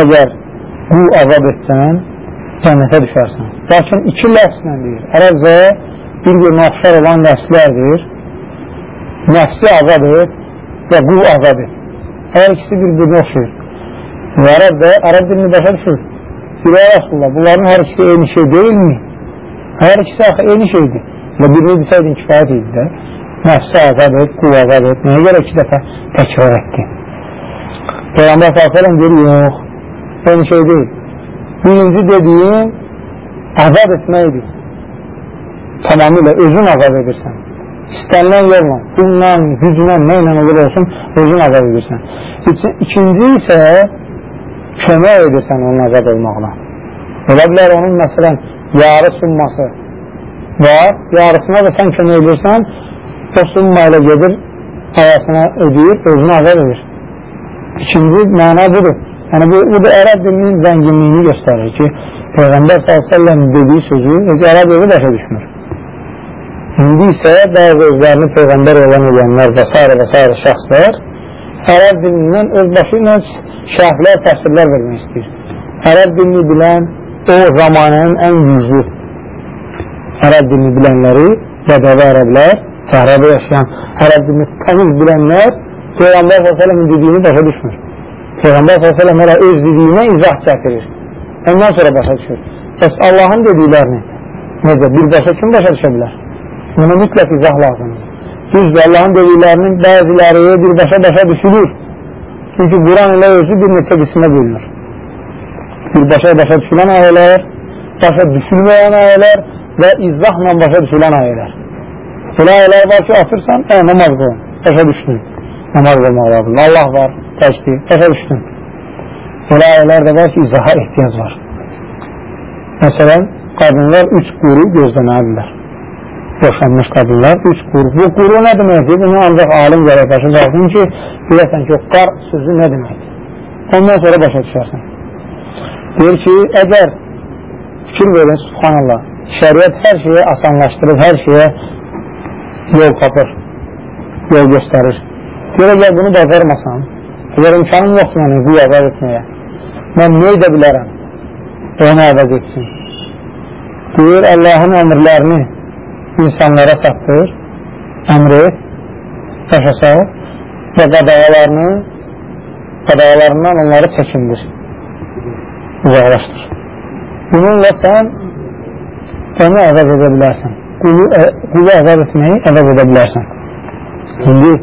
əgər qul azad etsən, cənnətə düşərsən. Lakin iki ləfslə deyir. Ərəbcə bir-birinə oxşar olan ləfslərdir. Nəfsi azad et və qul azad et. Hər ikisi bir-birinə oxşayır. Və ərəb də, ərəb dilini başa düşür. Bir Rasulullah, bunların hər ikisi eyni şey deyilmi? Hər ikisi axı eyni şeydir. Və birini desəydin kifayət idi də. Nəfsi azad et, qul azad et. Nəyə görə iki dəfə təkrar etdi? Peyğəmbər s.ə.v deyir, yox, eyni şey deyil. Birinci dediyim azad etməkdir. Tamamilə özün azad edirsən. İstənilən yolla, pulla, güclə, nə ilə olur olsun, özün azad edirsən. İkinci isə kömək edirsən onun azad olmağına. Ola bilər onun məsələn yarı summası var, yarısına da sən kömək edirsən, o summa ilə gedir, ayasına ödəyir, özünü azad edir. İkinci məna budur. Yəni bu, bu da ərəb dilinin zənginliyini göstərir ki, Peyğəmbər s.ə.v dediyi sözü heç ərəb dili başa düşmür. İndi isə bəzi özlərini Peyğəmbər olan edənlər və s. və s. şəxslər ərəb dilindən öz başı ilə şərhlər, təfsirlər vermək istəyir. Ərəb dilini bilən o zamanın ən güclü ərəb dilini bilənləri, bədəvi ərəblər, səhrədə yaşayan ərəb dilini təmiz bilənlər Peyğəmbər s.ə.v-in dediyini başa düşmür. Peyğəmbər s.ə.v hələ öz dediyinə izah gətirir. Ondan sonra başa düşür. Bəs Allahın dediklərini necə? Bir başa kim başa düşə bilər? Buna mütləq izah lazımdır. Düzdür, Allahın dediklərinin bəziləri birbaşa başa düşülür. Çünki Quran ilə özü bir neçə qismə bölünür. Birbaşa başa düşülən ayələr, başa düşülməyən ayələr və izahla başa düşülən ayələr. Elə ayələr var ki, atırsan, ə, namaz qılın, başa düşdün. Namaz qılmaq lazım. Allah var, təkdir, başa düşdün. Elə ayələr də var ki, izaha ehtiyac var. Məsələn, qadınlar üç quru gözləməlidirlər. Boşanmış qadınlar üç quru. Bu quru nə deməkdir? Bunu ancaq alim gələk başa qalsın ki, biləsən ki, qar sözü nə deməkdir? Ondan sonra başa düşərsən. Deyir ki, əgər fikir verin, subhanallah, şəriət hər şeyi asanlaşdırır, hər şeyə yol tapır, yol göstərir. Deyir, əgər bunu bacarmasan, əgər imkanım yoxdur yəni, bu əvəz etməyə, mən nə edə bilərəm? Onu əvəz etsin. Deyir, Allahın əmrlərini insanlara çatdır, əmr et, başa sağ və qadağalarını, qadağalarından onları çəkindir, uzaqlaşdır. Bununla sən onu əvəz edə bilərsən. Qulu, ə, qulu əvəz etməyi əvəz edə bilərsən. İndi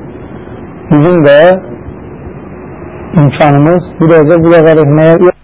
bizim də imkanımız bir özə qul əvəz etməyə